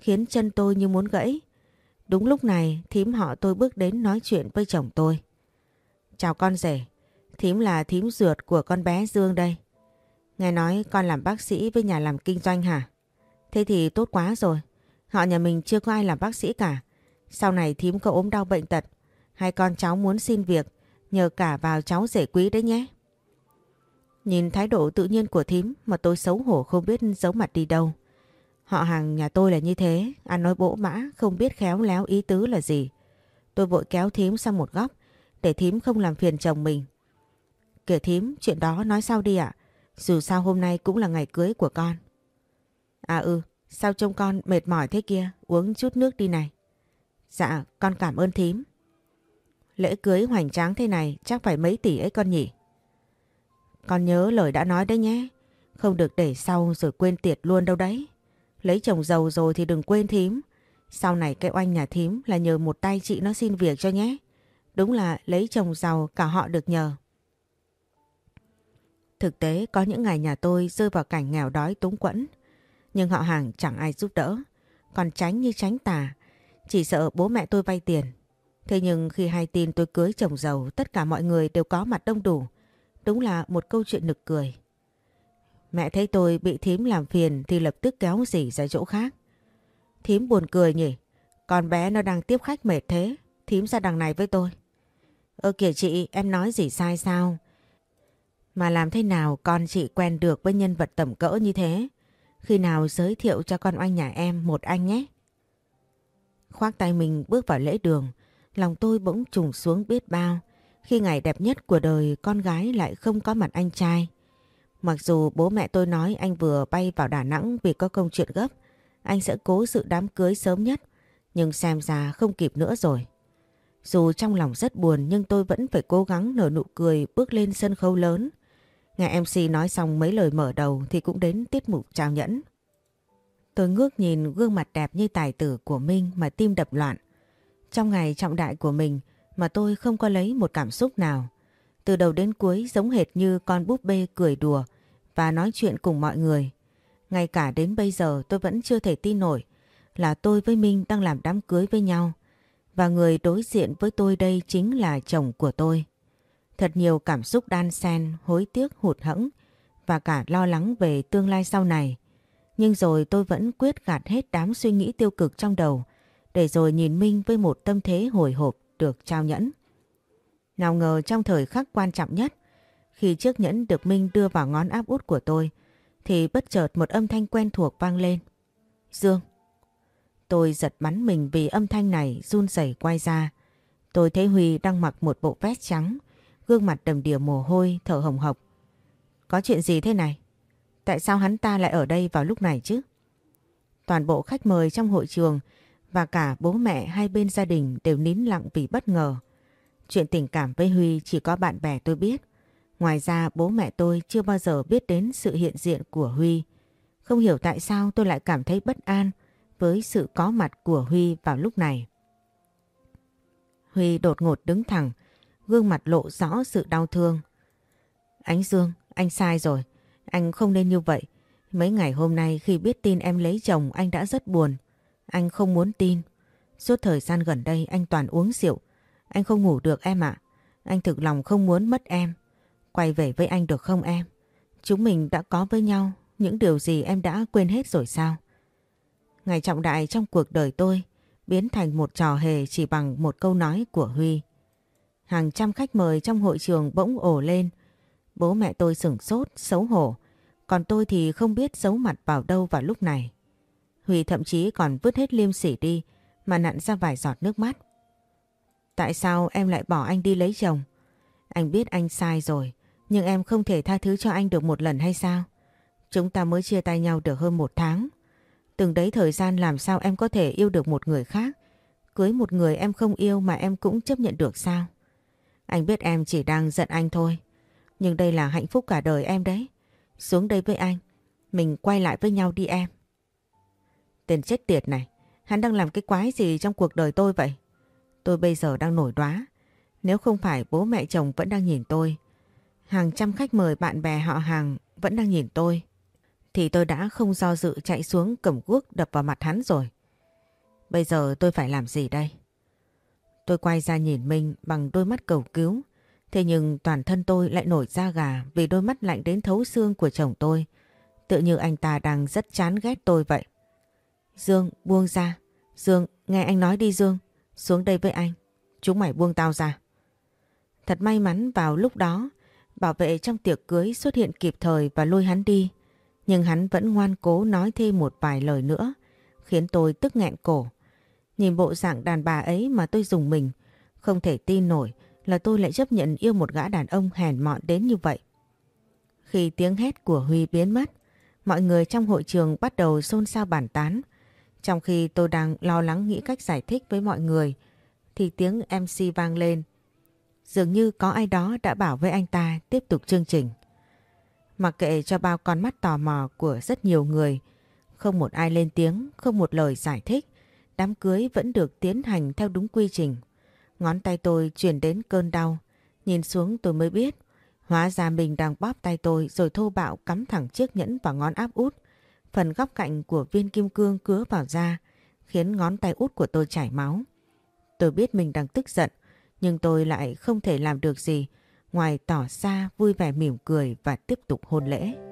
S1: khiến chân tôi như muốn gãy. Đúng lúc này, thím họ tôi bước đến nói chuyện với chồng tôi. Chào con rể, thím là thím ruột của con bé Dương đây. Nghe nói con làm bác sĩ với nhà làm kinh doanh hả? Thế thì tốt quá rồi. Họ nhà mình chưa có ai làm bác sĩ cả. Sau này thím có ốm đau bệnh tật, hai con cháu muốn xin việc, nhờ cả vào cháu rể quý đấy nhé. Nhìn thái độ tự nhiên của thím mà tôi xấu hổ không biết giấu mặt đi đâu. Họ hàng nhà tôi là như thế, ăn nói bỗ mã, không biết khéo léo ý tứ là gì. Tôi vội kéo thím sang một góc, để thím không làm phiền chồng mình. Kể thím, chuyện đó nói sau đi ạ. Dù sao hôm nay cũng là ngày cưới của con. À ừ, Sao trông con mệt mỏi thế kia, uống chút nước đi này. Dạ, con cảm ơn thím. Lễ cưới hoành tráng thế này chắc phải mấy tỷ ấy con nhỉ? Con nhớ lời đã nói đấy nhé. Không được để sau rồi quên tiệt luôn đâu đấy. Lấy chồng giàu rồi thì đừng quên thím. Sau này cái oanh nhà thím là nhờ một tay chị nó xin việc cho nhé. Đúng là lấy chồng giàu cả họ được nhờ. Thực tế có những ngày nhà tôi rơi vào cảnh nghèo đói túng quẫn. Nhưng họ hàng chẳng ai giúp đỡ. Còn tránh như tránh tà. Chỉ sợ bố mẹ tôi vay tiền. Thế nhưng khi hay tin tôi cưới chồng giàu tất cả mọi người đều có mặt đông đủ. Đúng là một câu chuyện nực cười. Mẹ thấy tôi bị thím làm phiền thì lập tức kéo dì ra chỗ khác. Thím buồn cười nhỉ. Con bé nó đang tiếp khách mệt thế. Thím ra đằng này với tôi. Ơ kìa chị, em nói gì sai sao? Mà làm thế nào con chị quen được với nhân vật tầm cỡ như thế? Khi nào giới thiệu cho con oanh nhà em một anh nhé. Khoác tay mình bước vào lễ đường, lòng tôi bỗng trùng xuống biết bao khi ngày đẹp nhất của đời con gái lại không có mặt anh trai. Mặc dù bố mẹ tôi nói anh vừa bay vào Đà Nẵng vì có công chuyện gấp, anh sẽ cố sự đám cưới sớm nhất, nhưng xem ra không kịp nữa rồi. Dù trong lòng rất buồn nhưng tôi vẫn phải cố gắng nở nụ cười bước lên sân khấu lớn. Nghe MC nói xong mấy lời mở đầu thì cũng đến tiết mục trao nhẫn. Tôi ngước nhìn gương mặt đẹp như tài tử của Minh mà tim đập loạn. Trong ngày trọng đại của mình mà tôi không có lấy một cảm xúc nào. Từ đầu đến cuối giống hệt như con búp bê cười đùa và nói chuyện cùng mọi người. Ngay cả đến bây giờ tôi vẫn chưa thể tin nổi là tôi với Minh đang làm đám cưới với nhau. Và người đối diện với tôi đây chính là chồng của tôi. Thật nhiều cảm xúc đan xen, hối tiếc hụt hẫng và cả lo lắng về tương lai sau này. Nhưng rồi tôi vẫn quyết gạt hết đám suy nghĩ tiêu cực trong đầu để rồi nhìn Minh với một tâm thế hồi hộp được trao nhẫn. Nào ngờ trong thời khắc quan trọng nhất, khi chiếc nhẫn được Minh đưa vào ngón áp út của tôi, thì bất chợt một âm thanh quen thuộc vang lên. Dương. Tôi giật bắn mình vì âm thanh này run rẩy quay ra. Tôi thấy Huy đang mặc một bộ vest trắng, gương mặt đầm đìa mồ hôi, thở hồng hộc. Có chuyện gì thế này? Tại sao hắn ta lại ở đây vào lúc này chứ? Toàn bộ khách mời trong hội trường và cả bố mẹ hai bên gia đình đều nín lặng vì bất ngờ. Chuyện tình cảm với Huy chỉ có bạn bè tôi biết. Ngoài ra bố mẹ tôi chưa bao giờ biết đến sự hiện diện của Huy. Không hiểu tại sao tôi lại cảm thấy bất an với sự có mặt của Huy vào lúc này. Huy đột ngột đứng thẳng, gương mặt lộ rõ sự đau thương. Ánh Dương, anh sai rồi. Anh không nên như vậy. Mấy ngày hôm nay khi biết tin em lấy chồng anh đã rất buồn. Anh không muốn tin. Suốt thời gian gần đây anh toàn uống rượu. Anh không ngủ được em ạ. Anh thực lòng không muốn mất em. Quay về với anh được không em? Chúng mình đã có với nhau. Những điều gì em đã quên hết rồi sao? Ngày trọng đại trong cuộc đời tôi biến thành một trò hề chỉ bằng một câu nói của Huy. Hàng trăm khách mời trong hội trường bỗng ổ lên. Bố mẹ tôi sửng sốt, xấu hổ. Còn tôi thì không biết giấu mặt vào đâu vào lúc này. Huy thậm chí còn vứt hết liêm sỉ đi mà nặn ra vài giọt nước mắt. Tại sao em lại bỏ anh đi lấy chồng? Anh biết anh sai rồi, nhưng em không thể tha thứ cho anh được một lần hay sao? Chúng ta mới chia tay nhau được hơn một tháng. Từng đấy thời gian làm sao em có thể yêu được một người khác? Cưới một người em không yêu mà em cũng chấp nhận được sao? Anh biết em chỉ đang giận anh thôi. Nhưng đây là hạnh phúc cả đời em đấy. Xuống đây với anh. Mình quay lại với nhau đi em. Tên chết tiệt này, hắn đang làm cái quái gì trong cuộc đời tôi vậy? Tôi bây giờ đang nổi đoá. Nếu không phải bố mẹ chồng vẫn đang nhìn tôi, hàng trăm khách mời bạn bè họ hàng vẫn đang nhìn tôi, thì tôi đã không do dự chạy xuống cầm guốc đập vào mặt hắn rồi. Bây giờ tôi phải làm gì đây? Tôi quay ra nhìn Minh bằng đôi mắt cầu cứu. Thế nhưng toàn thân tôi lại nổi da gà vì đôi mắt lạnh đến thấu xương của chồng tôi. Tự như anh ta đang rất chán ghét tôi vậy. Dương, buông ra. Dương, nghe anh nói đi Dương. Xuống đây với anh. Chúng mày buông tao ra. Thật may mắn vào lúc đó, bảo vệ trong tiệc cưới xuất hiện kịp thời và lôi hắn đi. Nhưng hắn vẫn ngoan cố nói thêm một vài lời nữa, khiến tôi tức nghẹn cổ. Nhìn bộ dạng đàn bà ấy mà tôi dùng mình. Không thể tin nổi là tôi lại chấp nhận yêu một gã đàn ông hèn mọn đến như vậy. Khi tiếng hét của Huy biến mất, mọi người trong hội trường bắt đầu xôn xao bàn tán. Trong khi tôi đang lo lắng nghĩ cách giải thích với mọi người, thì tiếng MC vang lên. Dường như có ai đó đã bảo với anh ta tiếp tục chương trình. Mặc kệ cho bao con mắt tò mò của rất nhiều người, không một ai lên tiếng, không một lời giải thích, đám cưới vẫn được tiến hành theo đúng quy trình. Ngón tay tôi chuyển đến cơn đau, nhìn xuống tôi mới biết, hóa ra mình đang bóp tay tôi rồi thô bạo cắm thẳng chiếc nhẫn vào ngón áp út. Phần góc cạnh của viên kim cương cứa vào da khiến ngón tay út của tôi chảy máu. Tôi biết mình đang tức giận nhưng tôi lại không thể làm được gì ngoài tỏ ra vui vẻ mỉm cười và tiếp tục hôn lễ.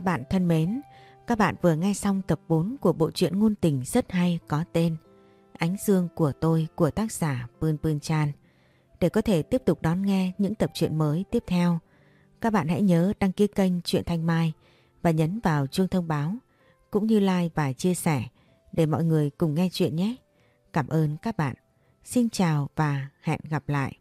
S1: Các bạn thân mến, các bạn vừa nghe xong tập 4 của bộ truyện ngôn tình rất hay có tên Ánh Dương của tôi của tác giả Pươn Pươn Chan. Để có thể tiếp tục đón nghe những tập truyện mới tiếp theo, các bạn hãy nhớ đăng ký kênh Truyện Thanh Mai và nhấn vào chuông thông báo cũng như like và chia sẻ để mọi người cùng nghe chuyện nhé. Cảm ơn các bạn. Xin chào và hẹn gặp lại.